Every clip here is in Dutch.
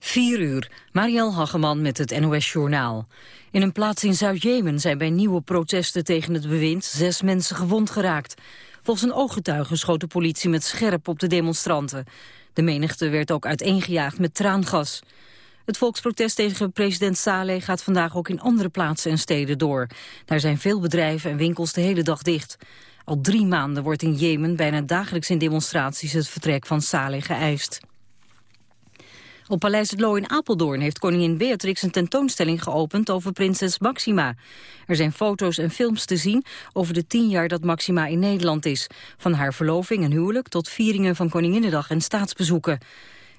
4 uur, Marielle Hageman met het NOS Journaal. In een plaats in Zuid-Jemen zijn bij nieuwe protesten tegen het bewind zes mensen gewond geraakt. Volgens een ooggetuige schoot de politie met scherp op de demonstranten. De menigte werd ook uiteengejaagd met traangas. Het volksprotest tegen president Saleh gaat vandaag ook in andere plaatsen en steden door. Daar zijn veel bedrijven en winkels de hele dag dicht. Al drie maanden wordt in Jemen bijna dagelijks in demonstraties het vertrek van Saleh geëist. Op Paleis het Loo in Apeldoorn heeft koningin Beatrix een tentoonstelling geopend over prinses Maxima. Er zijn foto's en films te zien over de tien jaar dat Maxima in Nederland is. Van haar verloving en huwelijk tot vieringen van Koninginnedag en staatsbezoeken.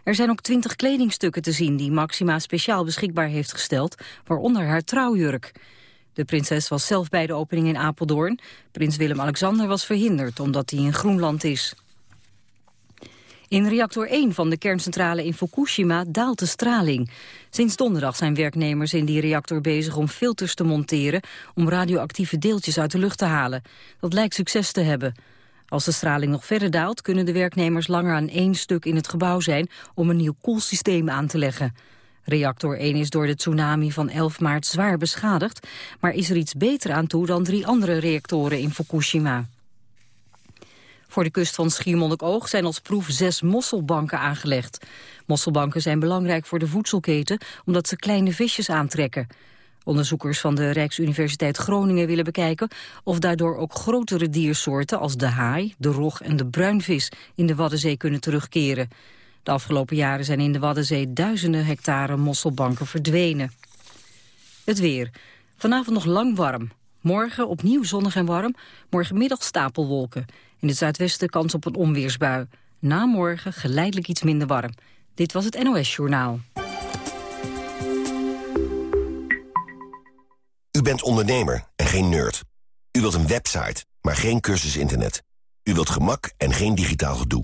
Er zijn ook twintig kledingstukken te zien die Maxima speciaal beschikbaar heeft gesteld, waaronder haar trouwjurk. De prinses was zelf bij de opening in Apeldoorn. Prins Willem-Alexander was verhinderd omdat hij in Groenland is. In reactor 1 van de kerncentrale in Fukushima daalt de straling. Sinds donderdag zijn werknemers in die reactor bezig om filters te monteren... om radioactieve deeltjes uit de lucht te halen. Dat lijkt succes te hebben. Als de straling nog verder daalt... kunnen de werknemers langer aan één stuk in het gebouw zijn... om een nieuw koelsysteem aan te leggen. Reactor 1 is door de tsunami van 11 maart zwaar beschadigd... maar is er iets beter aan toe dan drie andere reactoren in Fukushima. Voor de kust van Schiermonnikoog zijn als proef zes mosselbanken aangelegd. Mosselbanken zijn belangrijk voor de voedselketen omdat ze kleine visjes aantrekken. Onderzoekers van de Rijksuniversiteit Groningen willen bekijken of daardoor ook grotere diersoorten als de haai, de rog en de bruinvis in de Waddenzee kunnen terugkeren. De afgelopen jaren zijn in de Waddenzee duizenden hectare mosselbanken verdwenen. Het weer. Vanavond nog lang warm. Morgen opnieuw zonnig en warm. Morgenmiddag stapelwolken. In het zuidwesten kans op een onweersbui. Na morgen geleidelijk iets minder warm. Dit was het NOS Journaal. U bent ondernemer en geen nerd. U wilt een website, maar geen cursus internet. U wilt gemak en geen digitaal gedoe.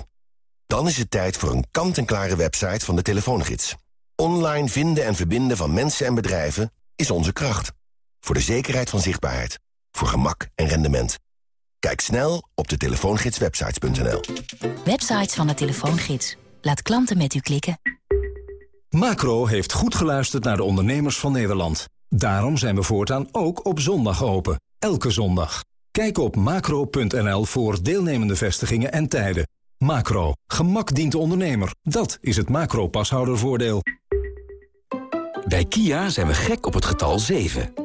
Dan is het tijd voor een kant-en-klare website van de telefoongids. Online vinden en verbinden van mensen en bedrijven is onze kracht. Voor de zekerheid van zichtbaarheid. Voor gemak en rendement. Kijk snel op de telefoongidswebsites.nl. Websites van de telefoongids. Laat klanten met u klikken. Macro heeft goed geluisterd naar de ondernemers van Nederland. Daarom zijn we voortaan ook op zondag open. Elke zondag. Kijk op macro.nl voor deelnemende vestigingen en tijden. Macro. Gemak dient de ondernemer. Dat is het macro-pashoudervoordeel. Bij Kia zijn we gek op het getal 7.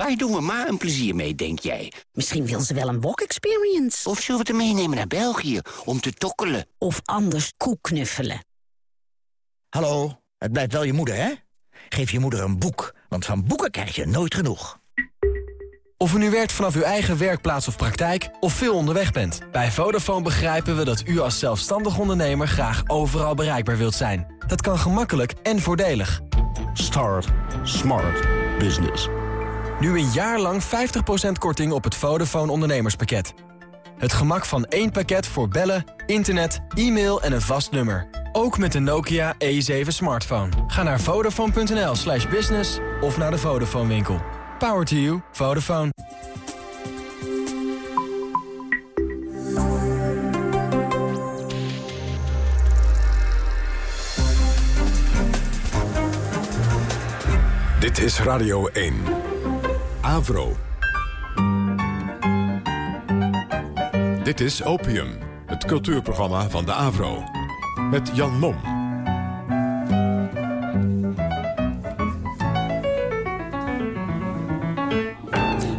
Waar doen we ma een plezier mee, denk jij? Misschien wil ze wel een wok-experience. Of zullen we het meenemen naar België om te tokkelen? Of anders koeknuffelen. Hallo, het blijft wel je moeder, hè? Geef je moeder een boek, want van boeken krijg je nooit genoeg. Of u nu werkt vanaf uw eigen werkplaats of praktijk of veel onderweg bent. Bij Vodafone begrijpen we dat u als zelfstandig ondernemer graag overal bereikbaar wilt zijn. Dat kan gemakkelijk en voordelig. Start Smart Business. Nu een jaar lang 50% korting op het Vodafone ondernemerspakket. Het gemak van één pakket voor bellen, internet, e-mail en een vast nummer. Ook met de Nokia E7 smartphone. Ga naar vodafone.nl slash business of naar de Vodafone winkel. Power to you. Vodafone. Dit is Radio 1. Avro. Dit is Opium, het cultuurprogramma van de Avro. Met Jan Mom.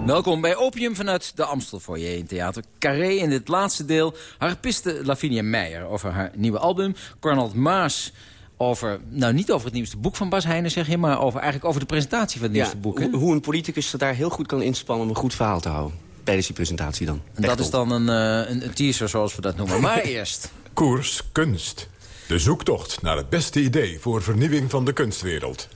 Welkom bij Opium vanuit de Amstelfoyer in Theater Carré. In dit laatste deel harpiste Lavinia Meijer over haar nieuwe album. Cornald Maas over, nou niet over het nieuwste boek van Bas Heijnen zeg je... maar over, eigenlijk over de presentatie van het nieuwste boek. Hè? Hoe een politicus er daar heel goed kan inspannen om een goed verhaal te houden. Tijdens die presentatie dan. En dat is dan een, uh, een, teaser zoals we dat noemen. Maar eerst... Koers Kunst. De zoektocht naar het beste idee voor vernieuwing van de kunstwereld.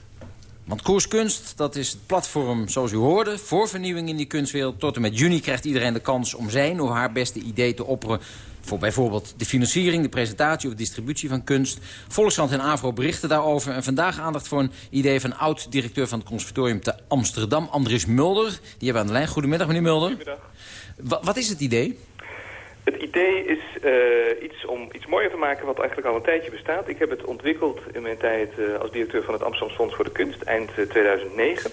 Want Koerskunst, dat is het platform, zoals u hoorde... voor vernieuwing in die kunstwereld. Tot en met juni krijgt iedereen de kans om zijn of haar beste idee te opperen... voor bijvoorbeeld de financiering, de presentatie of distributie van kunst. Volkskrant en AVRO berichten daarover. En vandaag aandacht voor een idee van oud-directeur van het conservatorium te Amsterdam... Andries Mulder. Die hebben we aan de lijn. Goedemiddag, meneer Mulder. Goedemiddag. wat is het idee? Het idee is uh, iets om iets mooier te maken wat eigenlijk al een tijdje bestaat. Ik heb het ontwikkeld in mijn tijd uh, als directeur van het Amsterdam Fonds voor de Kunst, eind uh, 2009.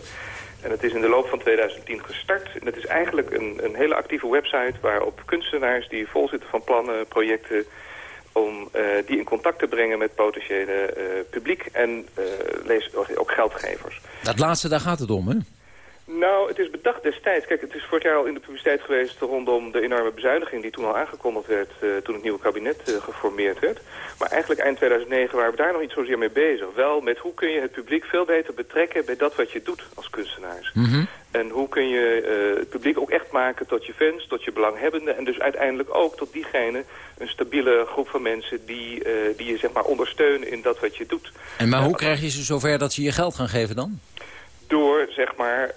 En het is in de loop van 2010 gestart. En het is eigenlijk een, een hele actieve website waarop kunstenaars die vol zitten van plannen, projecten... om die in contact te brengen met potentiële publiek en lees, ook geldgevers. Dat laatste, daar gaat het om, hè? Nou, het is bedacht destijds. Kijk, het is vorig jaar al in de publiciteit geweest rondom de enorme bezuiniging die toen al aangekondigd werd uh, toen het nieuwe kabinet uh, geformeerd werd. Maar eigenlijk eind 2009 waren we daar nog niet zozeer mee bezig. Wel met hoe kun je het publiek veel beter betrekken bij dat wat je doet als kunstenaars. Mm -hmm. En hoe kun je uh, het publiek ook echt maken tot je fans, tot je belanghebbenden en dus uiteindelijk ook tot diegene een stabiele groep van mensen die, die je zeg maar ondersteunen in dat wat je doet. En maar hoe krijg je ze zover dat ze je geld gaan geven dan? Door zeg maar, uh,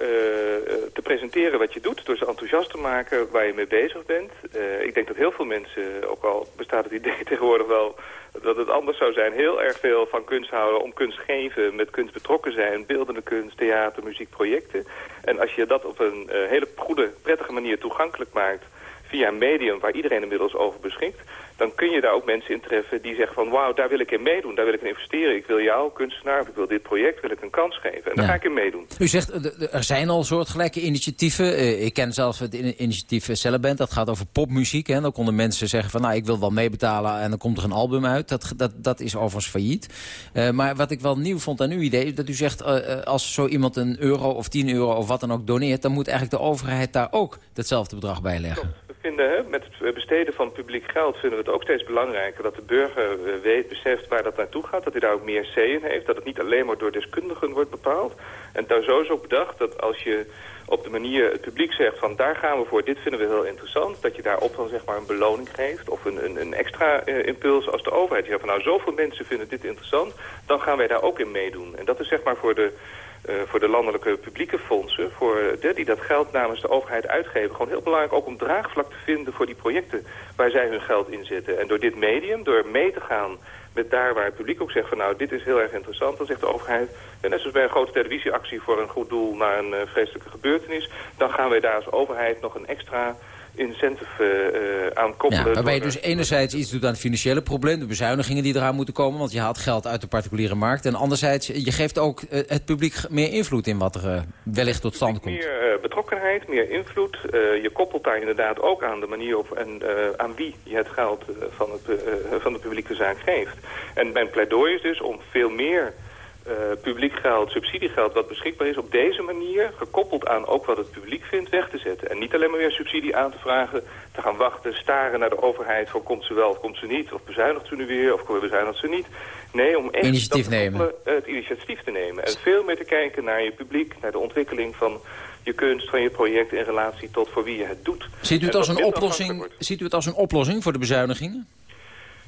te presenteren wat je doet, door ze enthousiast te maken waar je mee bezig bent. Uh, ik denk dat heel veel mensen, ook al bestaat het idee tegenwoordig wel dat het anders zou zijn, heel erg veel van kunst houden, om kunst geven, met kunst betrokken zijn, beeldende kunst, theater, muziek, projecten. En als je dat op een hele goede, prettige manier toegankelijk maakt via een medium waar iedereen inmiddels over beschikt, dan kun je daar ook mensen in treffen die zeggen van... wauw, daar wil ik in meedoen, daar wil ik in investeren. Ik wil jou, kunstenaar, of ik wil dit project, wil ik een kans geven. En daar ga ik in meedoen. U zegt, er zijn al soortgelijke initiatieven. Uh, ik ken zelf het initiatief Celleband, dat gaat over popmuziek. Hè. Dan konden mensen zeggen van, nou, ik wil wel meebetalen... en dan komt er een album uit. Dat, dat, dat is overigens failliet. Uh, maar wat ik wel nieuw vond aan uw idee... dat u zegt, uh, als zo iemand een euro of 10 euro of wat dan ook doneert... dan moet eigenlijk de overheid daar ook datzelfde bedrag bij leggen hè, met het besteden van publiek geld vinden we het ook steeds belangrijker dat de burger weet, beseft waar dat naartoe gaat. Dat hij daar ook meer C in heeft. Dat het niet alleen maar door deskundigen wordt bepaald. En daar zo is ook bedacht dat als je op de manier het publiek zegt van daar gaan we voor, dit vinden we heel interessant. Dat je daarop dan zeg maar een beloning geeft of een, een, een extra uh, impuls als de overheid. Zegt van nou zoveel mensen vinden dit interessant, dan gaan wij daar ook in meedoen. En dat is zeg maar voor de uh, voor de landelijke publieke fondsen, voor de, die dat geld namens de overheid uitgeven. Gewoon heel belangrijk ook om draagvlak te vinden voor die projecten waar zij hun geld in zetten. En door dit medium, door mee te gaan met daar waar het publiek ook zegt van nou dit is heel erg interessant, dan zegt de overheid, en net zoals bij een grote televisieactie voor een goed doel naar een uh, vreselijke gebeurtenis, dan gaan wij daar als overheid nog een extra incentive uh, aan koppelen. Ja, waarbij je dus enerzijds iets doet aan het financiële probleem... de bezuinigingen die eraan moeten komen... want je haalt geld uit de particuliere markt. En anderzijds, je geeft ook uh, het publiek meer invloed in wat er uh, wellicht tot stand komt. Meer betrokkenheid, meer invloed. je koppelt daar inderdaad ook aan de manier op... en aan wie je het geld van, het, van de publieke zaak geeft. En mijn pleidooi is dus om veel meer... Uh, publiek geld, subsidiegeld wat beschikbaar is op deze manier, gekoppeld aan ook wat het publiek vindt, weg te zetten. En niet alleen maar weer subsidie aan te vragen, te gaan wachten, staren naar de overheid van komt ze wel of komt ze niet, of bezuinigt ze nu weer of bezuinigt ze niet. Nee, om echt initiatief nemen. het initiatief te nemen en veel meer te kijken naar je publiek, naar de ontwikkeling van je kunst, van je project in relatie tot voor wie je het doet. Ziet u het, als een, oplossing, ziet u het als een oplossing voor de bezuinigingen?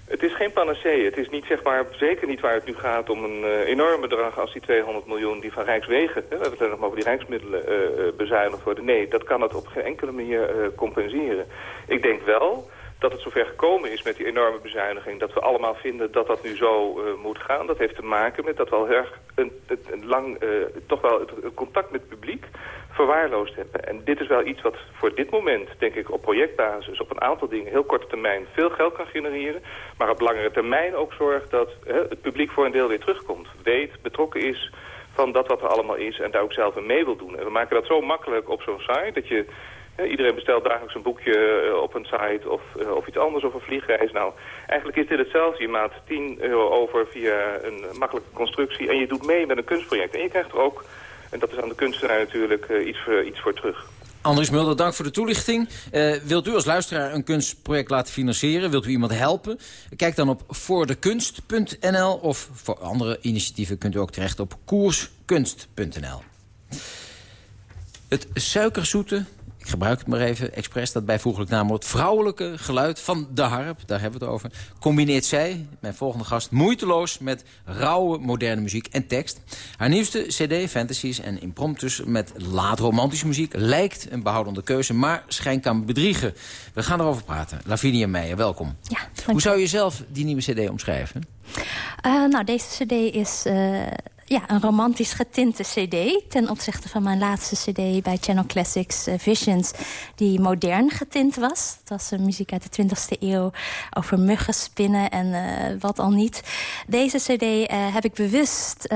Het is geen panacee. Het is niet, zeg maar, zeker niet waar het nu gaat om een uh, enorm bedrag als die 200 miljoen die van Rijkswegen, hè, we hebben het nog maar over die Rijksmiddelen, uh, bezuinigd worden. Nee, dat kan het op geen enkele manier compenseren. Ik denk wel dat het zover gekomen is met die enorme bezuiniging... dat we allemaal vinden dat dat nu zo uh, moet gaan. Dat heeft te maken met dat we al erg een, een, lang, uh, toch wel het, contact met het publiek verwaarloosd hebben. En dit is wel iets wat voor dit moment, denk ik, op projectbasis... op een aantal dingen heel korte termijn veel geld kan genereren... maar op langere termijn ook zorgt dat het publiek voor een deel weer terugkomt. Weet, betrokken is van dat wat er allemaal is en daar ook zelf mee wil doen. En we maken dat zo makkelijk op zo'n site dat je... Iedereen bestelt dagelijks een boekje uh, op een site of, uh, of iets anders of een vliegreis. Nou, eigenlijk is dit hetzelfde. Je maakt 10 euro over via een makkelijke constructie en je doet mee met een kunstproject. En je krijgt er ook, en dat is aan de kunstenaar natuurlijk, uh, iets, voor, iets voor terug. Andries Mulder, dank voor de toelichting. Wilt u als luisteraar een kunstproject laten financieren? Wilt u iemand helpen? Kijk dan op voordekunst.nl of voor andere initiatieven kunt u ook terecht op koerskunst.nl. Het suikerzoete ik gebruik het maar even expres, dat bijvoeglijk naamwoord... vrouwelijke geluid van de harp, daar hebben we het over... combineert zij, mijn volgende gast, moeiteloos met rauwe moderne muziek en tekst. Haar nieuwste cd, Fantasies en Impromptus met laat romantische muziek... lijkt een behoudende keuze, maar schijnt kan bedriegen. We gaan erover praten. Lavinia Meijer, welkom. Ja, Hoe zou je zelf die nieuwe cd omschrijven? Uh, nou, deze cd is uh, ja, een romantisch getinte cd... ten opzichte van mijn laatste cd bij Channel Classics uh, Visions... die modern getint was. Het was muziek uit de 20e eeuw over muggen, spinnen en wat al niet. Deze cd heb ik bewust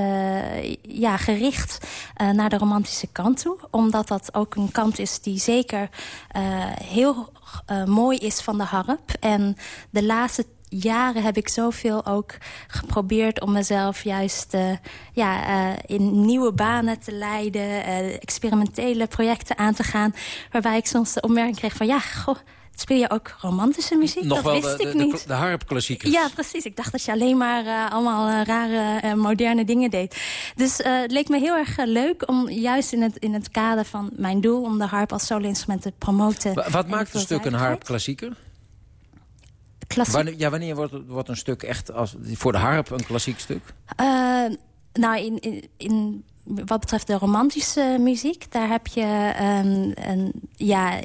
ja, gericht naar de romantische kant toe. Omdat dat ook een kant is die zeker heel mooi is van de harp. En de laatste jaren heb ik zoveel ook geprobeerd om mezelf juist uh, ja, uh, in nieuwe banen te leiden. Uh, experimentele projecten aan te gaan. Waarbij ik soms de opmerking kreeg van ja, goh, speel je ook romantische muziek? Nog dat wel wist de, ik de, niet. de, de harpklassiekers. Ja, precies. Ik dacht dat je alleen maar allemaal rare, moderne dingen deed. Dus het leek me heel erg leuk om juist in het, in het kader van mijn doel... om de harp als solo-instrument te promoten. Wat, wat maakt een stuk een harpklassieker? Klassiek. Wanneer, ja, wanneer wordt, wordt een stuk echt als, voor de harp een klassiek stuk? Uh, nou, in, in, in, wat betreft de romantische muziek, daar heb je um, een, ja,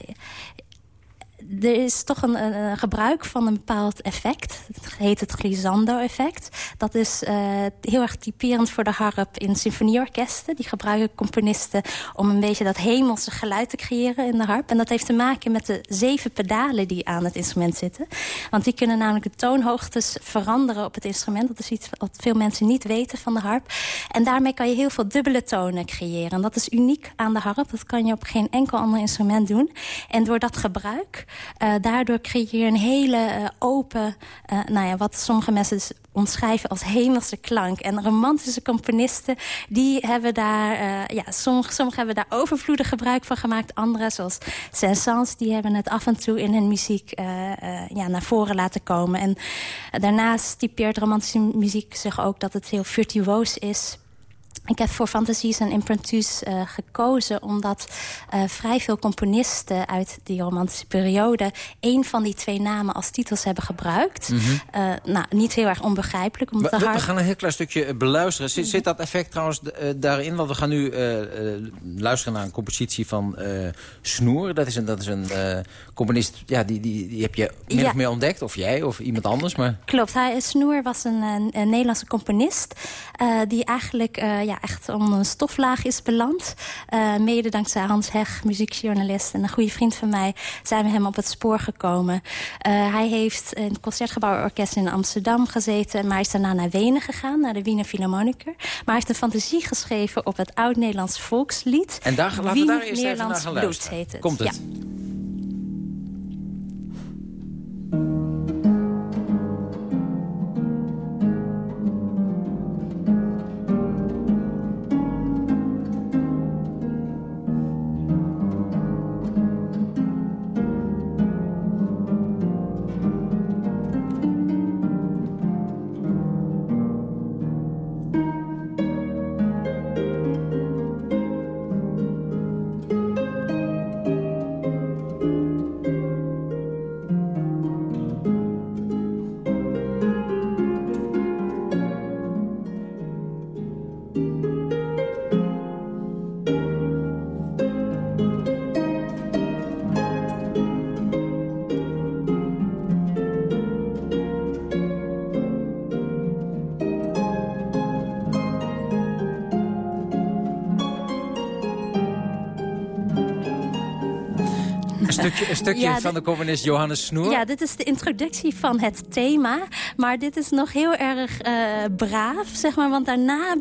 er is toch een, een, gebruik van een bepaald effect. Het heet het glissando-effect. Dat is uh, heel erg typerend voor de harp in symfonieorkesten. Die gebruiken componisten om een beetje dat hemelse geluid te creëren in de harp. En dat heeft te maken met de zeven pedalen die aan het instrument zitten. Want die kunnen namelijk de toonhoogtes veranderen op het instrument. Dat is iets wat veel mensen niet weten van de harp. En daarmee kan je heel veel dubbele tonen creëren. En dat is uniek aan de harp. Dat kan je op geen enkel ander instrument doen. En door dat gebruik... Uh, daardoor creëer je een hele uh, open, uh, nou ja, wat sommige mensen dus omschrijven als hemelse klank. En romantische componisten, die hebben daar, ja, sommige hebben daar overvloedig gebruik van gemaakt. Anderen, zoals Saint-Saëns, die hebben het af en toe in hun muziek ja, naar voren laten komen. En daarnaast typeert romantische muziek zich ook dat het heel virtuoos is. Ik heb voor Fantasies en Impromptus uh, gekozen... omdat uh, vrij veel componisten uit die romantische periode... één van die twee namen als titels hebben gebruikt. Mm -hmm. uh, nou, niet heel erg onbegrijpelijk. Omdat we, we gaan een heel klein stukje beluisteren. Zit, zit dat effect trouwens daarin? Want we gaan nu luisteren naar een compositie van Snoer. Dat is een, dat is een componist, ja, die, die, die heb je min ja. of meer ontdekt. Of jij, of iemand anders. Maar... Klopt, hij, Snoer was een, een, een Nederlandse componist... die eigenlijk... ja, echt onder een stoflaag is beland. Uh, mede dankzij Hans Heg, muziekjournalist en een goede vriend van mij... zijn we hem op het spoor gekomen. Hij heeft in het Concertgebouworkest in Amsterdam gezeten... maar is daarna naar Wenen gegaan, naar de Wiener Philharmoniker. Maar hij heeft een fantasie geschreven op het Oud-Nederlands volkslied. En daar, laten we daar eerst even naar gaan luisteren. Heet het. Komt het? Ja. Stukje, een stukje Ja, van de componist Johannes Snoer. Ja, dit is de introductie van het thema. Maar dit is nog heel erg uh, braaf, zeg maar. Want daarna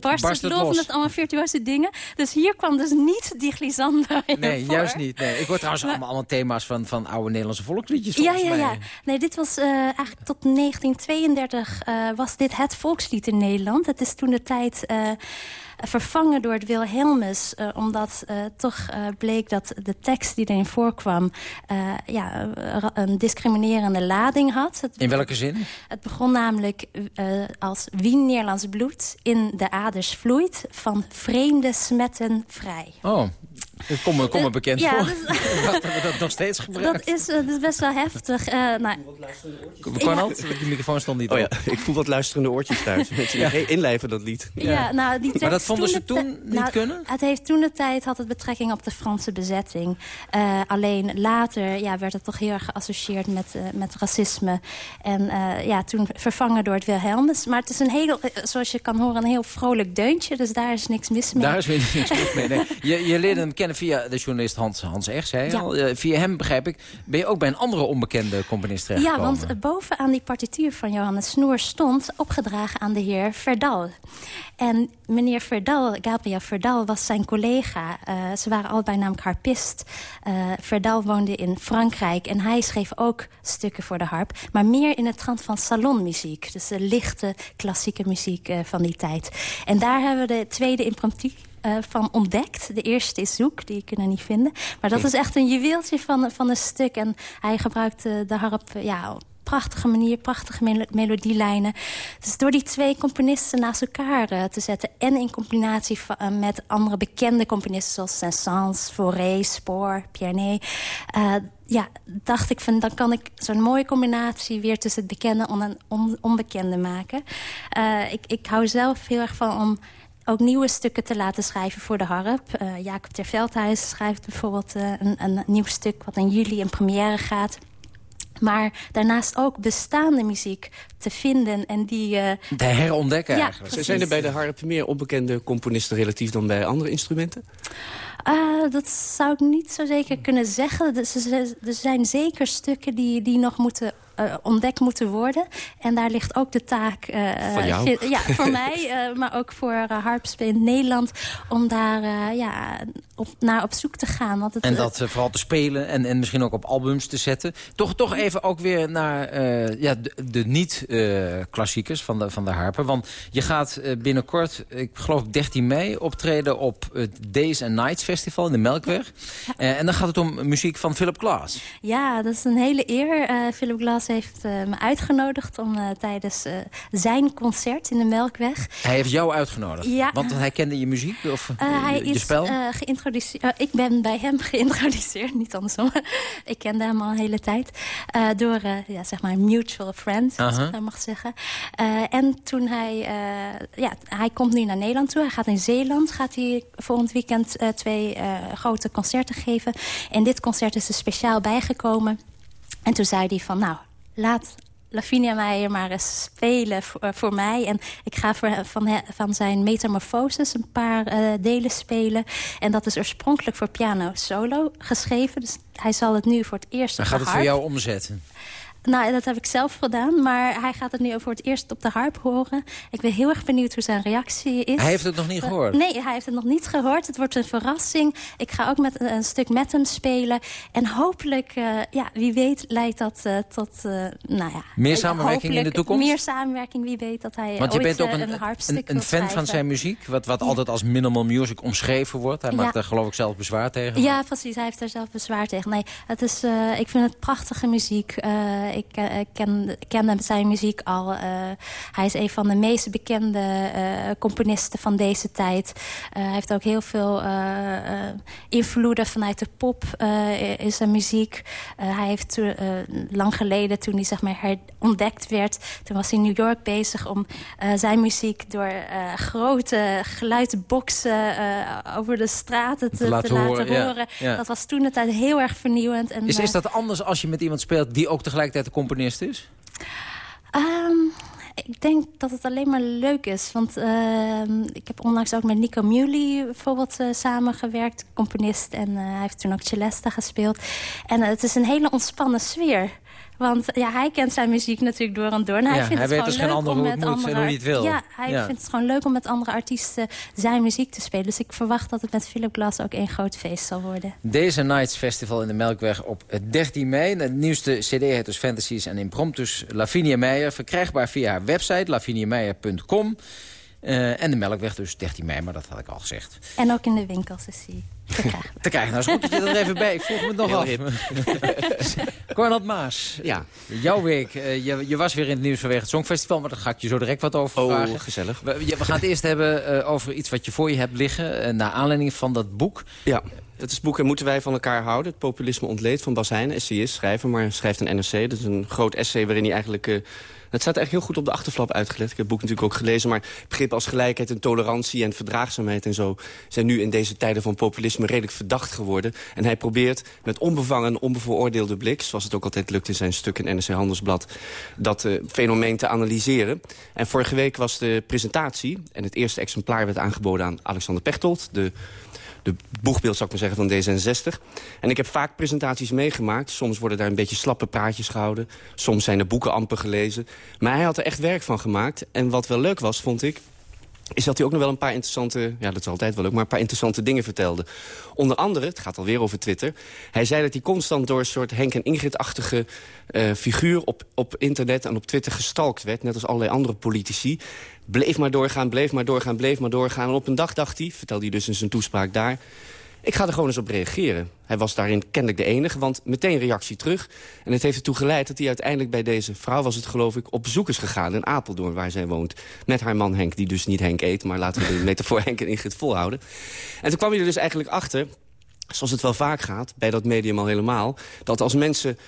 barst, Barst het het los met allemaal virtuose dingen. Dus hier kwam dus niet die glissando in Nee, voor. juist niet. Nee. Ik hoor trouwens allemaal, allemaal thema's van, van oude Nederlandse volksliedjes Ja, ja, mij. ja. Nee, dit was eh, eigenlijk tot 1932 eh, was dit het volkslied in Nederland. Het is toen de tijd eh, vervangen door het Wilhelmus. eh, omdat eh, toch eh, bleek dat de tekst die erin voorkwam... eh, ja, een discriminerende lading had. Het, In welke zin? het begon namelijk eh, als wie Nederlands bloed in de aders vloeit... van vreemde smetten vrij. Oh, Dat komt me, kom me bekend Ja, voor. dat dat we dat nog steeds gebruiken. Dat is, eh, dat is best wel heftig. Eh nou, die microfoon stond niet Oh ja, op. ik voel wat luisterende oortjes thuis. Mensen Ja. inlijven dat lied. Ja, nou, die Maar dat vonden ze toen niet nou, kunnen? Het heeft toen de tijd had het betrekking op de Franse bezetting. Eh, alleen later ja, werd het toch heel erg geassocieerd met, eh, met racisme. En eh, ja, toen vervangen door het Wilhelmus. Maar het is een heel, eh, zoals je kan horen, een heel vrolijk deuntje. Dus daar is niks mis mee. Daar is weer niks mis mee. Nee. Je, je leerde hem kennen via de journalist Hans, Hans Ja. al. Eh, via hem, begrijp ik, ben je ook bij een andere onbekende componist Ja, terechtgekomen. want eh, bovenaan die partituur van Johannes Snoer stond opgedragen aan de heer Verdal. En meneer Verdal, Gabriel Verdal, was zijn collega. Eh, ze waren allebei namelijk harpist. Eh, Verdal woonde in Frankrijk en hij schreef ook stukken voor de harp. Maar meer in het trant van salonmuziek. Dus de lichte klassieke muziek van die tijd. En daar hebben we de tweede impromptu eh, van ontdekt. De eerste is Zoek, die kunnen niet vinden. Maar dat is echt een juweeltje van, van een stuk. En hij gebruikt eh, de harp ja, op prachtige manier, prachtige melo- melodielijnen. Dus door die twee componisten naast elkaar eh, te zetten... en in combinatie met andere bekende componisten... zoals Saint-Saëns, Fauré, Spoor, Pianet... eh, ja, dacht ik van dan kan ik zo'n mooie combinatie weer tussen het bekende en on- onbekende maken. Ik, ik hou zelf heel erg van om ook nieuwe stukken te laten schrijven voor de harp. Eh, Jacob ter Veldhuis schrijft bijvoorbeeld eh, een, een nieuw stuk... wat in juli in première gaat. Maar daarnaast ook bestaande muziek te vinden en die... eh, Te herontdekken Ja, eigenlijk. precies. Zijn er bij de harp meer onbekende componisten relatief dan bij andere instrumenten? Dat zou ik niet zo zeker kunnen zeggen. Er zijn zeker stukken die, die nog moeten, eh, ontdekt moeten worden. En daar ligt ook de taak... eh, Van jou? Ja, voor mij, eh, maar ook voor uh, in Nederland... om daar ja, op, naar op zoek te gaan. Want het, En dat vooral te spelen en, en misschien ook op albums te zetten. Toch, toch even ook weer naar eh, ja, de, de niet-klassiekers van, de, van de harpen. Want je gaat binnenkort, ik geloof 13 mei, optreden op het Days and Nights Festival in de Melkweg. Eh, en dan gaat het om muziek van Philip Glass. Ja, dat is een hele eer. Eh, Philip Glass heeft eh, me uitgenodigd om eh, tijdens eh, zijn concert in de Melkweg... Hij heeft jou uitgenodigd. Ja. Want hij kende je muziek of je, is spel? geïntroduceerd. eh, ik ben bij hem geïntroduceerd, niet andersom. ik kende hem al een hele tijd. door ja, zeg maar een mutual friend, als ik dat mag zeggen. En toen hij... ja, hij komt nu naar Nederland toe. Hij gaat in Zeeland. Gaat hij volgend weekend twee grote concerten geven. En dit concert is er speciaal bijgekomen. En toen zei hij van, nou, laat Lavinia Meijer maar eens spelen voor, eh, voor mij. En ik ga voor, van, van zijn Metamorphosis een paar eh, delen spelen. En dat is oorspronkelijk voor piano solo geschreven. Dus hij zal het nu voor het eerst Dan gaat het voor jou omzetten. Nou, dat heb ik zelf gedaan. Maar hij gaat het nu voor het eerst op de harp horen. Ik ben heel erg benieuwd hoe zijn reactie is. Hij heeft het nog niet Eh, gehoord? nee, hij heeft het nog niet gehoord. Het wordt een verrassing. Ik ga ook met een, een stuk met hem spelen. En hopelijk, eh, ja, wie weet, leidt dat eh, tot... eh, nou ja, Meer samenwerking in de toekomst? Meer samenwerking, wie weet dat hij Want je ooit bent ook eh, een, een, fan van zijn muziek. Wat, wat altijd als minimal music omschreven wordt. Hij maakt daar geloof ik zelf bezwaar tegen. Ja, precies. Hij heeft daar zelf bezwaar tegen. Nee, het is, eh, ik vind het prachtige muziek. Eh, ik ken, kende zijn muziek al. Eh, hij is een van de meest bekende eh, componisten van deze tijd. Hij heeft ook heel veel invloeden vanuit de pop in zijn muziek. Hij heeft lang geleden, toen hij zeg maar herontdekt werd... toen was hij in New York bezig om zijn muziek... door grote geluidsboxen eh, over de straten te, Te laten laten horen, ja. horen. Ja. Dat was toen de tijd heel erg vernieuwend. En, Is, is dat anders als je met iemand speelt die ook tegelijkertijd de componist is? Ehm, ik denk dat het alleen maar leuk is. Want ehm, ik heb onlangs ook met Nico Muley bijvoorbeeld eh, samengewerkt. Componist. En eh, hij heeft toen ook Celesta gespeeld. En eh, het is een hele ontspannen sfeer. Want ja, hij kent zijn muziek natuurlijk door en door. En hij Ja, vindt hij het weet gewoon dus geen leuk ander om hoe met het andere... hoe hij het wil. Ja, hij Ja. vindt het gewoon leuk om met andere artiesten zijn muziek te spelen. Dus ik verwacht dat het met Philip Glass ook één groot feest zal worden. Deze Nights Festival in de Melkweg op 13 mei. De nieuwste cd heet dus Fantasies en Impromptus. Lavinia Meijer, verkrijgbaar via haar website laviniameijer.com. Eh, en de Melkweg dus 13 mei, maar dat had ik al gezegd. En ook in de winkels is hij te krijgen. Te krijgen, nou is goed dat je er even bij. Ik vroeg me het nog Heel af. Maas, Ja. jouw week. eh, je, je was weer in het nieuws vanwege het Songfestival, maar daar ga ik je zo direct wat over Oh, vragen. gezellig. We, ja, we gaan het eerst hebben eh, over iets wat je voor je hebt liggen. naar aanleiding van dat boek. Ja. Het is het boek Moeten wij van elkaar houden? Het populisme ontleed van Bas Heijn, essayist, schrijver... maar schrijft een NRC. Dat is een groot essay waarin hij eigenlijk... Het staat eigenlijk heel goed op de achterflap uitgelegd. Ik heb het boek natuurlijk ook gelezen. Maar begrippen als gelijkheid en tolerantie en verdraagzaamheid en zo... zijn nu in deze tijden van populisme redelijk verdacht geworden. En hij probeert met onbevangen, onbevooroordeelde blik... zoals het ook altijd lukt in zijn stuk in NRC Handelsblad... dat uh, fenomeen te analyseren. En vorige week was de presentatie... en het eerste exemplaar werd aangeboden aan Alexander Pechtold... de de boegbeeld, zou ik maar zeggen, van D66. En ik heb vaak presentaties meegemaakt. Soms worden daar een beetje slappe praatjes gehouden. Soms zijn de boeken amper gelezen. Maar hij had er echt werk van gemaakt. En wat wel leuk was, vond ik is dat hij ook nog wel een paar interessante... ja, dat is altijd wel leuk, maar een paar interessante dingen vertelde. Onder andere, het gaat alweer over Twitter... hij zei dat hij constant door een soort Henk en Ingrid-achtige uh, figuur... Op, op internet en op Twitter gestalkt werd, net als allerlei andere politici. Bleef maar doorgaan, bleef maar doorgaan, bleef maar doorgaan. En op een dag dacht hij, vertelde hij dus in zijn toespraak daar... Ik ga er gewoon eens op reageren. Hij was daarin kennelijk de enige, want meteen reactie terug. En het heeft ertoe geleid dat hij uiteindelijk bij deze vrouw... was het geloof ik, op bezoek is gegaan in Apeldoorn, waar zij woont. Met haar man Henk, die dus niet Henk eet... maar laten we de metafoor Henk en Ingrid volhouden. En toen kwam hij er dus eigenlijk achter zoals het wel vaak gaat, bij dat medium al helemaal... dat als mensen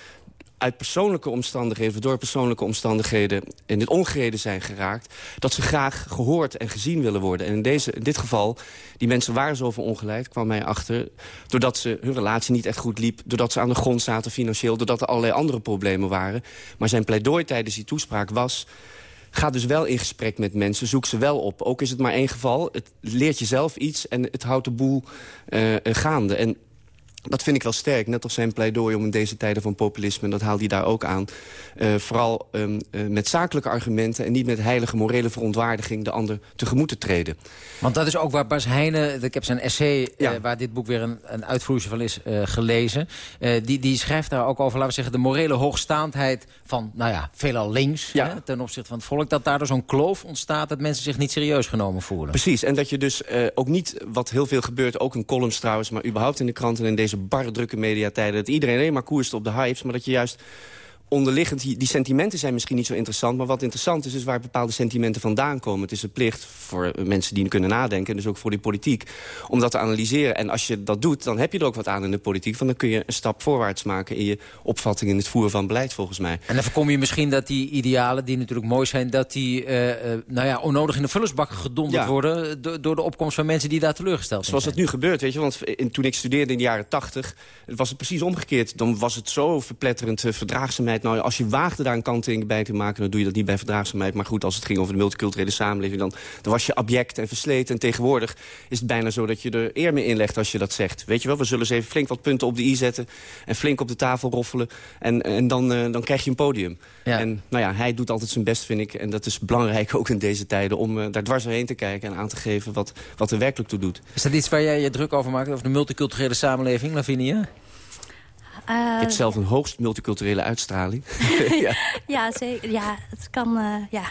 uit persoonlijke omstandigheden... door persoonlijke omstandigheden in het ongereden zijn geraakt... dat ze graag gehoord en gezien willen worden. En in, deze, in dit geval, die mensen waren zo van ongeleid... kwam mij achter, doordat ze, hun relatie niet echt goed liep... doordat ze aan de grond zaten financieel... doordat er allerlei andere problemen waren. Maar zijn pleidooi tijdens die toespraak was... Ga dus wel in gesprek met mensen, zoek ze wel op. Ook is het maar één geval, het leert jezelf iets en het houdt de boel uh, gaande. En dat vind ik wel sterk, net als zijn pleidooi om in deze tijden van populisme... en dat haalt hij daar ook aan. Uh, vooral um, uh, met zakelijke argumenten... en niet met heilige morele verontwaardiging de ander tegemoet te treden. Want dat is ook waar Bas Heijnen... ik heb zijn essay, ja. uh, waar dit boek weer een, een uitvloeisel van is, gelezen... die, die schrijft daar ook over, laten we zeggen... de morele hoogstaandheid van, nou ja, veelal links... Ja. Hè, ten opzichte van het volk... dat daardoor zo'n kloof ontstaat dat mensen zich niet serieus genomen voelen. Precies, en dat je dus ook niet, wat heel veel gebeurt... ook in columns trouwens, maar überhaupt in de kranten... en in deze barre drukke mediatijden... dat iedereen alleen maar koerst op de hypes... maar dat je juist onderliggend, die, die, sentimenten zijn misschien niet zo interessant... maar wat interessant is, is waar bepaalde sentimenten vandaan komen. Het is een plicht voor mensen die kunnen nadenken... en dus ook voor die politiek, om dat te analyseren. En als je dat doet, dan heb je er ook wat aan in de politiek... want dan kun je een stap voorwaarts maken in je opvatting... in het voeren van beleid, volgens mij. En dan voorkom je misschien dat die idealen, die natuurlijk mooi zijn... dat die uh, uh, nou ja, onnodig in de vullersbakken gedonderd ja. worden... door de opkomst van mensen die daar teleurgesteld zijn. Zoals dat nu gebeurt, weet je. Want in, toen ik studeerde in de jaren tachtig... was het precies omgekeerd. Dan was het zo verpletterend uh, verdraagzaamheid nou, als je waagde daar een kanting bij te maken... dan doe je dat niet bij verdraagzaamheid. Maar goed, als het ging over de multiculturele samenleving... dan, dan was je abject en versleten. En tegenwoordig is het bijna zo dat je er eer mee inlegt als je dat zegt. Weet je wel, we zullen eens even flink wat punten op de i zetten... en flink op de tafel roffelen. En, en dan, uh, dan krijg je een podium. Ja. En nou ja, hij doet altijd zijn best, vind ik. En dat is belangrijk ook in deze tijden... om uh, daar dwars doorheen te kijken en aan te geven wat, wat er werkelijk toe doet. Is dat iets waar jij je druk over maakt? Over de multiculturele samenleving, Lavinia? Uh, je hebt zelf een hoogst multiculturele uitstraling. ja. ja, zeker. Ja, het kan... Uh, ja.